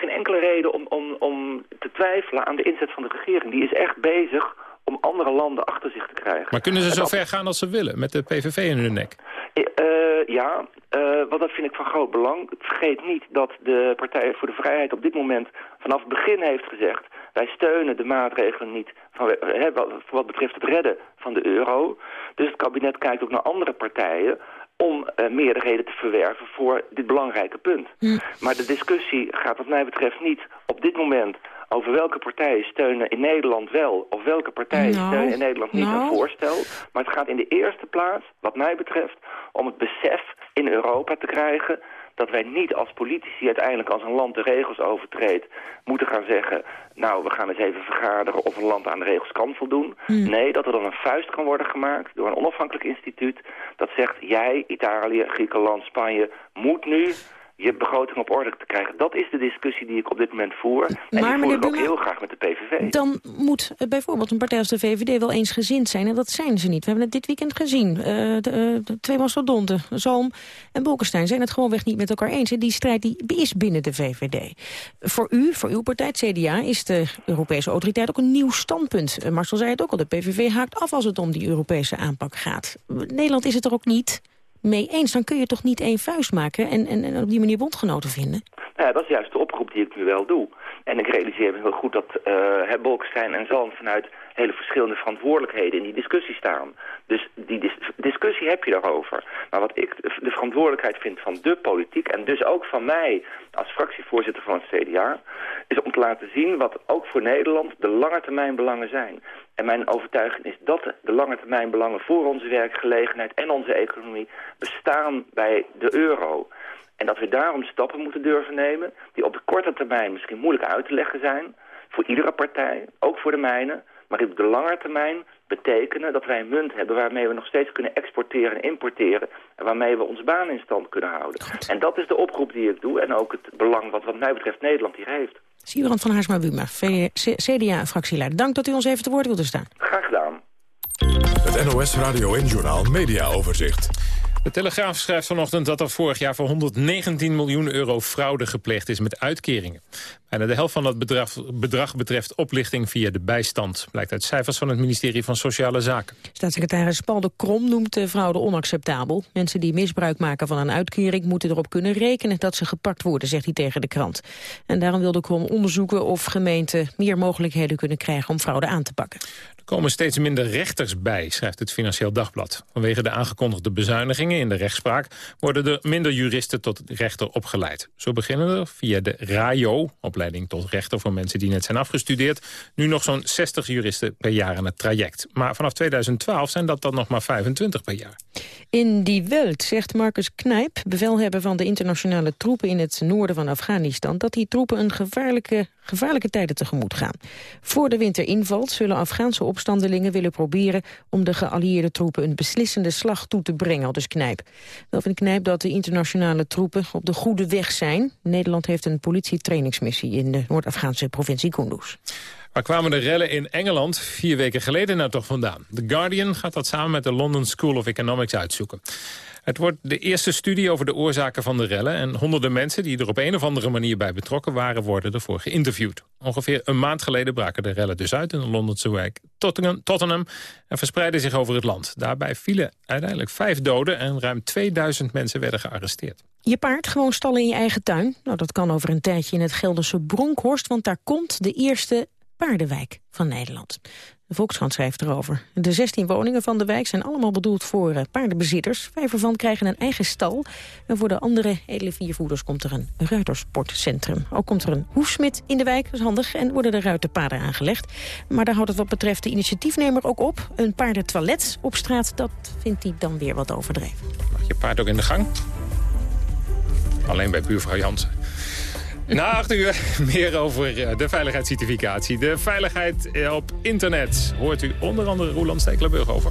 Geen enkele reden om, om, om te twijfelen aan de inzet van de regering. Die is echt bezig om andere landen achter zich te krijgen. Maar kunnen ze zo ver gaan als ze willen, met de PVV in hun nek? Uh, ja, uh, want dat vind ik van groot belang. Vergeet niet dat de Partij voor de Vrijheid op dit moment vanaf het begin heeft gezegd... wij steunen de maatregelen niet van, he, wat, wat betreft het redden van de euro. Dus het kabinet kijkt ook naar andere partijen om uh, meerderheden te verwerven voor dit belangrijke punt. Hm. Maar de discussie gaat wat mij betreft niet op dit moment over welke partijen steunen in Nederland wel... of welke partijen nou, steunen in Nederland niet nou. een voorstel. Maar het gaat in de eerste plaats, wat mij betreft... om het besef in Europa te krijgen dat wij niet als politici uiteindelijk als een land de regels overtreedt... moeten gaan zeggen, nou, we gaan eens even vergaderen of een land aan de regels kan voldoen. Hmm. Nee, dat er dan een vuist kan worden gemaakt door een onafhankelijk instituut... dat zegt, jij, Italië, Griekenland, Spanje, moet nu je begroting op orde te krijgen. Dat is de discussie die ik op dit moment voer. En Maar, die voer ik ook Buma, heel graag met de PVV. Dan moet eh, bijvoorbeeld een partij als de VVD wel eensgezind zijn. En dat zijn ze niet. We hebben het dit weekend gezien. Eh, de, eh, de twee mastodonten, Zalm en Bolkestein, zijn het gewoonweg niet met elkaar eens. En die strijd die is binnen de VVD. Voor u, voor uw partij, het CDA, is de Europese autoriteit ook een nieuw standpunt. Marcel zei het ook al, de PVV haakt af als het om die Europese aanpak gaat. Nederland is het er ook niet. Mee eens. Dan kun je toch niet één vuist maken en, en, en op die manier bondgenoten vinden? Nou ja, dat is juist de oproep die ik nu wel doe. En ik realiseer me heel goed dat uh, Bolkestein en Zalm vanuit hele verschillende verantwoordelijkheden in die discussie staan. Dus die dis discussie heb je daarover. Maar wat ik de verantwoordelijkheid vind van de politiek... en dus ook van mij als fractievoorzitter van het CDA... is om te laten zien wat ook voor Nederland de lange termijn belangen zijn. En mijn overtuiging is dat de lange termijn belangen voor onze werkgelegenheid en onze economie bestaan bij de euro. En dat we daarom stappen moeten durven nemen die op de korte termijn misschien moeilijk uit te leggen zijn. Voor iedere partij, ook voor de mijne. Maar op de lange termijn betekenen dat wij een munt hebben waarmee we nog steeds kunnen exporteren en importeren. En waarmee we onze baan in stand kunnen houden. En dat is de oproep die ik doe en ook het belang wat wat mij betreft Nederland hier heeft. Siebrand van Haarsma-Buma, CDA-fractieleider. Dank dat u ons even te woord wilde staan. Graag gedaan. Het NOS Radio en Journaal Media Overzicht. De Telegraaf schrijft vanochtend dat er vorig jaar voor 119 miljoen euro fraude gepleegd is met uitkeringen. Bijna de helft van dat bedrag, bedrag, betreft oplichting via de bijstand. Blijkt uit cijfers van het ministerie van Sociale Zaken. Staatssecretaris Paul de Krom noemt de fraude onacceptabel. Mensen die misbruik maken van een uitkering moeten erop kunnen rekenen dat ze gepakt worden, zegt hij tegen de krant. En daarom wil de Krom onderzoeken of gemeenten meer mogelijkheden kunnen krijgen om fraude aan te pakken. Er komen steeds minder rechters bij, schrijft het Financieel Dagblad. Vanwege de aangekondigde bezuinigingen in de rechtspraak worden er minder juristen tot rechter opgeleid. Zo beginnen er via de RAJO, opleiding tot rechter voor mensen die net zijn afgestudeerd, nu nog zo'n 60 juristen per jaar in het traject. Maar vanaf 2012 zijn dat dan nog maar 25 per jaar. In die Welt zegt Marcus Knijp, bevelhebber van de internationale troepen in het noorden van Afghanistan, dat die troepen een gevaarlijke, gevaarlijke tijden tegemoet gaan. Voor de winter invalt zullen Afghaanse opstandelingen willen proberen om de geallieerde troepen een beslissende slag toe te brengen, al dus Knijp. Wel vindt Knijp dat de internationale troepen op de goede weg zijn. Nederland heeft een politietrainingsmissie in de Noord-Afghaanse provincie Kunduz. Waar kwamen de rellen in Engeland vier weken geleden nou toch vandaan? The Guardian gaat dat samen met de London School of Economics uitzoeken. Het wordt de eerste studie over de oorzaken van de rellen... en honderden mensen die er op een of andere manier bij betrokken waren... worden ervoor geïnterviewd. Ongeveer een maand geleden braken de rellen dus uit in de Londense wijk Tottenham, Tottenham... en verspreidden zich over het land. Daarbij vielen uiteindelijk vijf doden en ruim 2000 mensen werden gearresteerd. Je paard gewoon stallen in je eigen tuin? Nou, dat kan over een tijdje in het Gelderse Bronkhorst... want daar komt de eerste paardenwijk van Nederland. De Volkskrant schrijft erover. De 16 woningen van de wijk zijn allemaal bedoeld voor uh, paardenbezitters. Vijf ervan krijgen een eigen stal. En voor de andere edele viervoerders komt er een ruitersportcentrum. Ook komt er een hoefsmid in de wijk, dat is handig. En worden er ruiterpaden aangelegd. Maar daar houdt het wat betreft de initiatiefnemer ook op. Een paardentoilet op straat, dat vindt hij dan weer wat overdreven. Mag je paard ook in de gang? Alleen bij buurvrouw Jansen. Na acht uur meer over eh, de veiligheidscertificatie. De veiligheid eh, op internet hoort u onder andere Roland Stekelenburg over.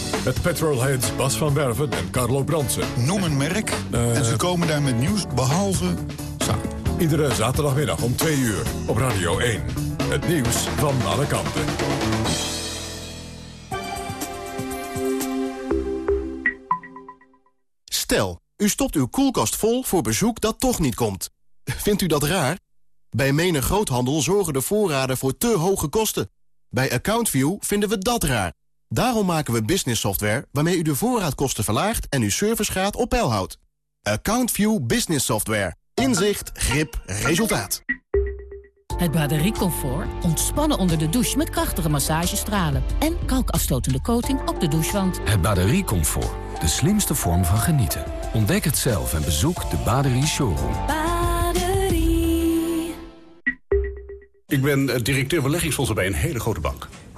Met petrolheads Bas van Werven en Carlo Bransen. Noem een merk en ze komen daar met nieuws behalve. Iedere zaterdagmiddag om 2 uur op Radio 1. Het nieuws van alle kanten. Stel, u stopt uw koelkast vol voor bezoek dat toch niet komt. Vindt u dat raar? Bij menig groothandel zorgen de voorraden voor te hoge kosten. Bij AccountView vinden we dat raar. Daarom maken we business software waarmee u de voorraadkosten verlaagt en uw servicegraad op peil houdt. AccountView Business Software. Inzicht, grip, resultaat. Het batteriecomfort. Ontspannen onder de douche met krachtige massagestralen. En kalkafstotende coating op de douchewand. Het batteriecomfort. De slimste vorm van genieten. Ontdek het zelf en bezoek de Baderie Showroom. Baderie. Ik ben directeur beleggingsfondsen bij een hele grote bank.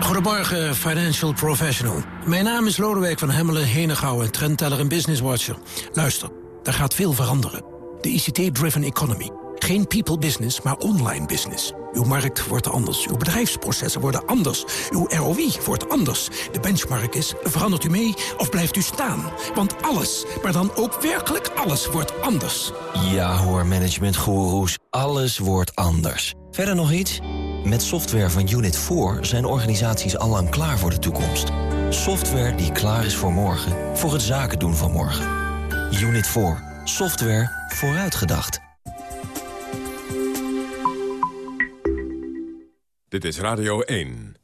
Goedemorgen, financial professional. Mijn naam is Lodewijk van Hemmelen, Henegouwen, trendteller en businesswatcher. Luister, er gaat veel veranderen. De ICT-driven economy. Geen people business, maar online business. Uw markt wordt anders. Uw bedrijfsprocessen worden anders. Uw ROI wordt anders. De benchmark is, verandert u mee of blijft u staan? Want alles, maar dan ook werkelijk alles, wordt anders. Ja hoor, managementgoeroes. Alles wordt anders. Verder nog iets? Met software van Unit 4 zijn organisaties allang klaar voor de toekomst. Software die klaar is voor morgen, voor het zaken doen van morgen. Unit 4. Software vooruitgedacht. Dit is Radio 1.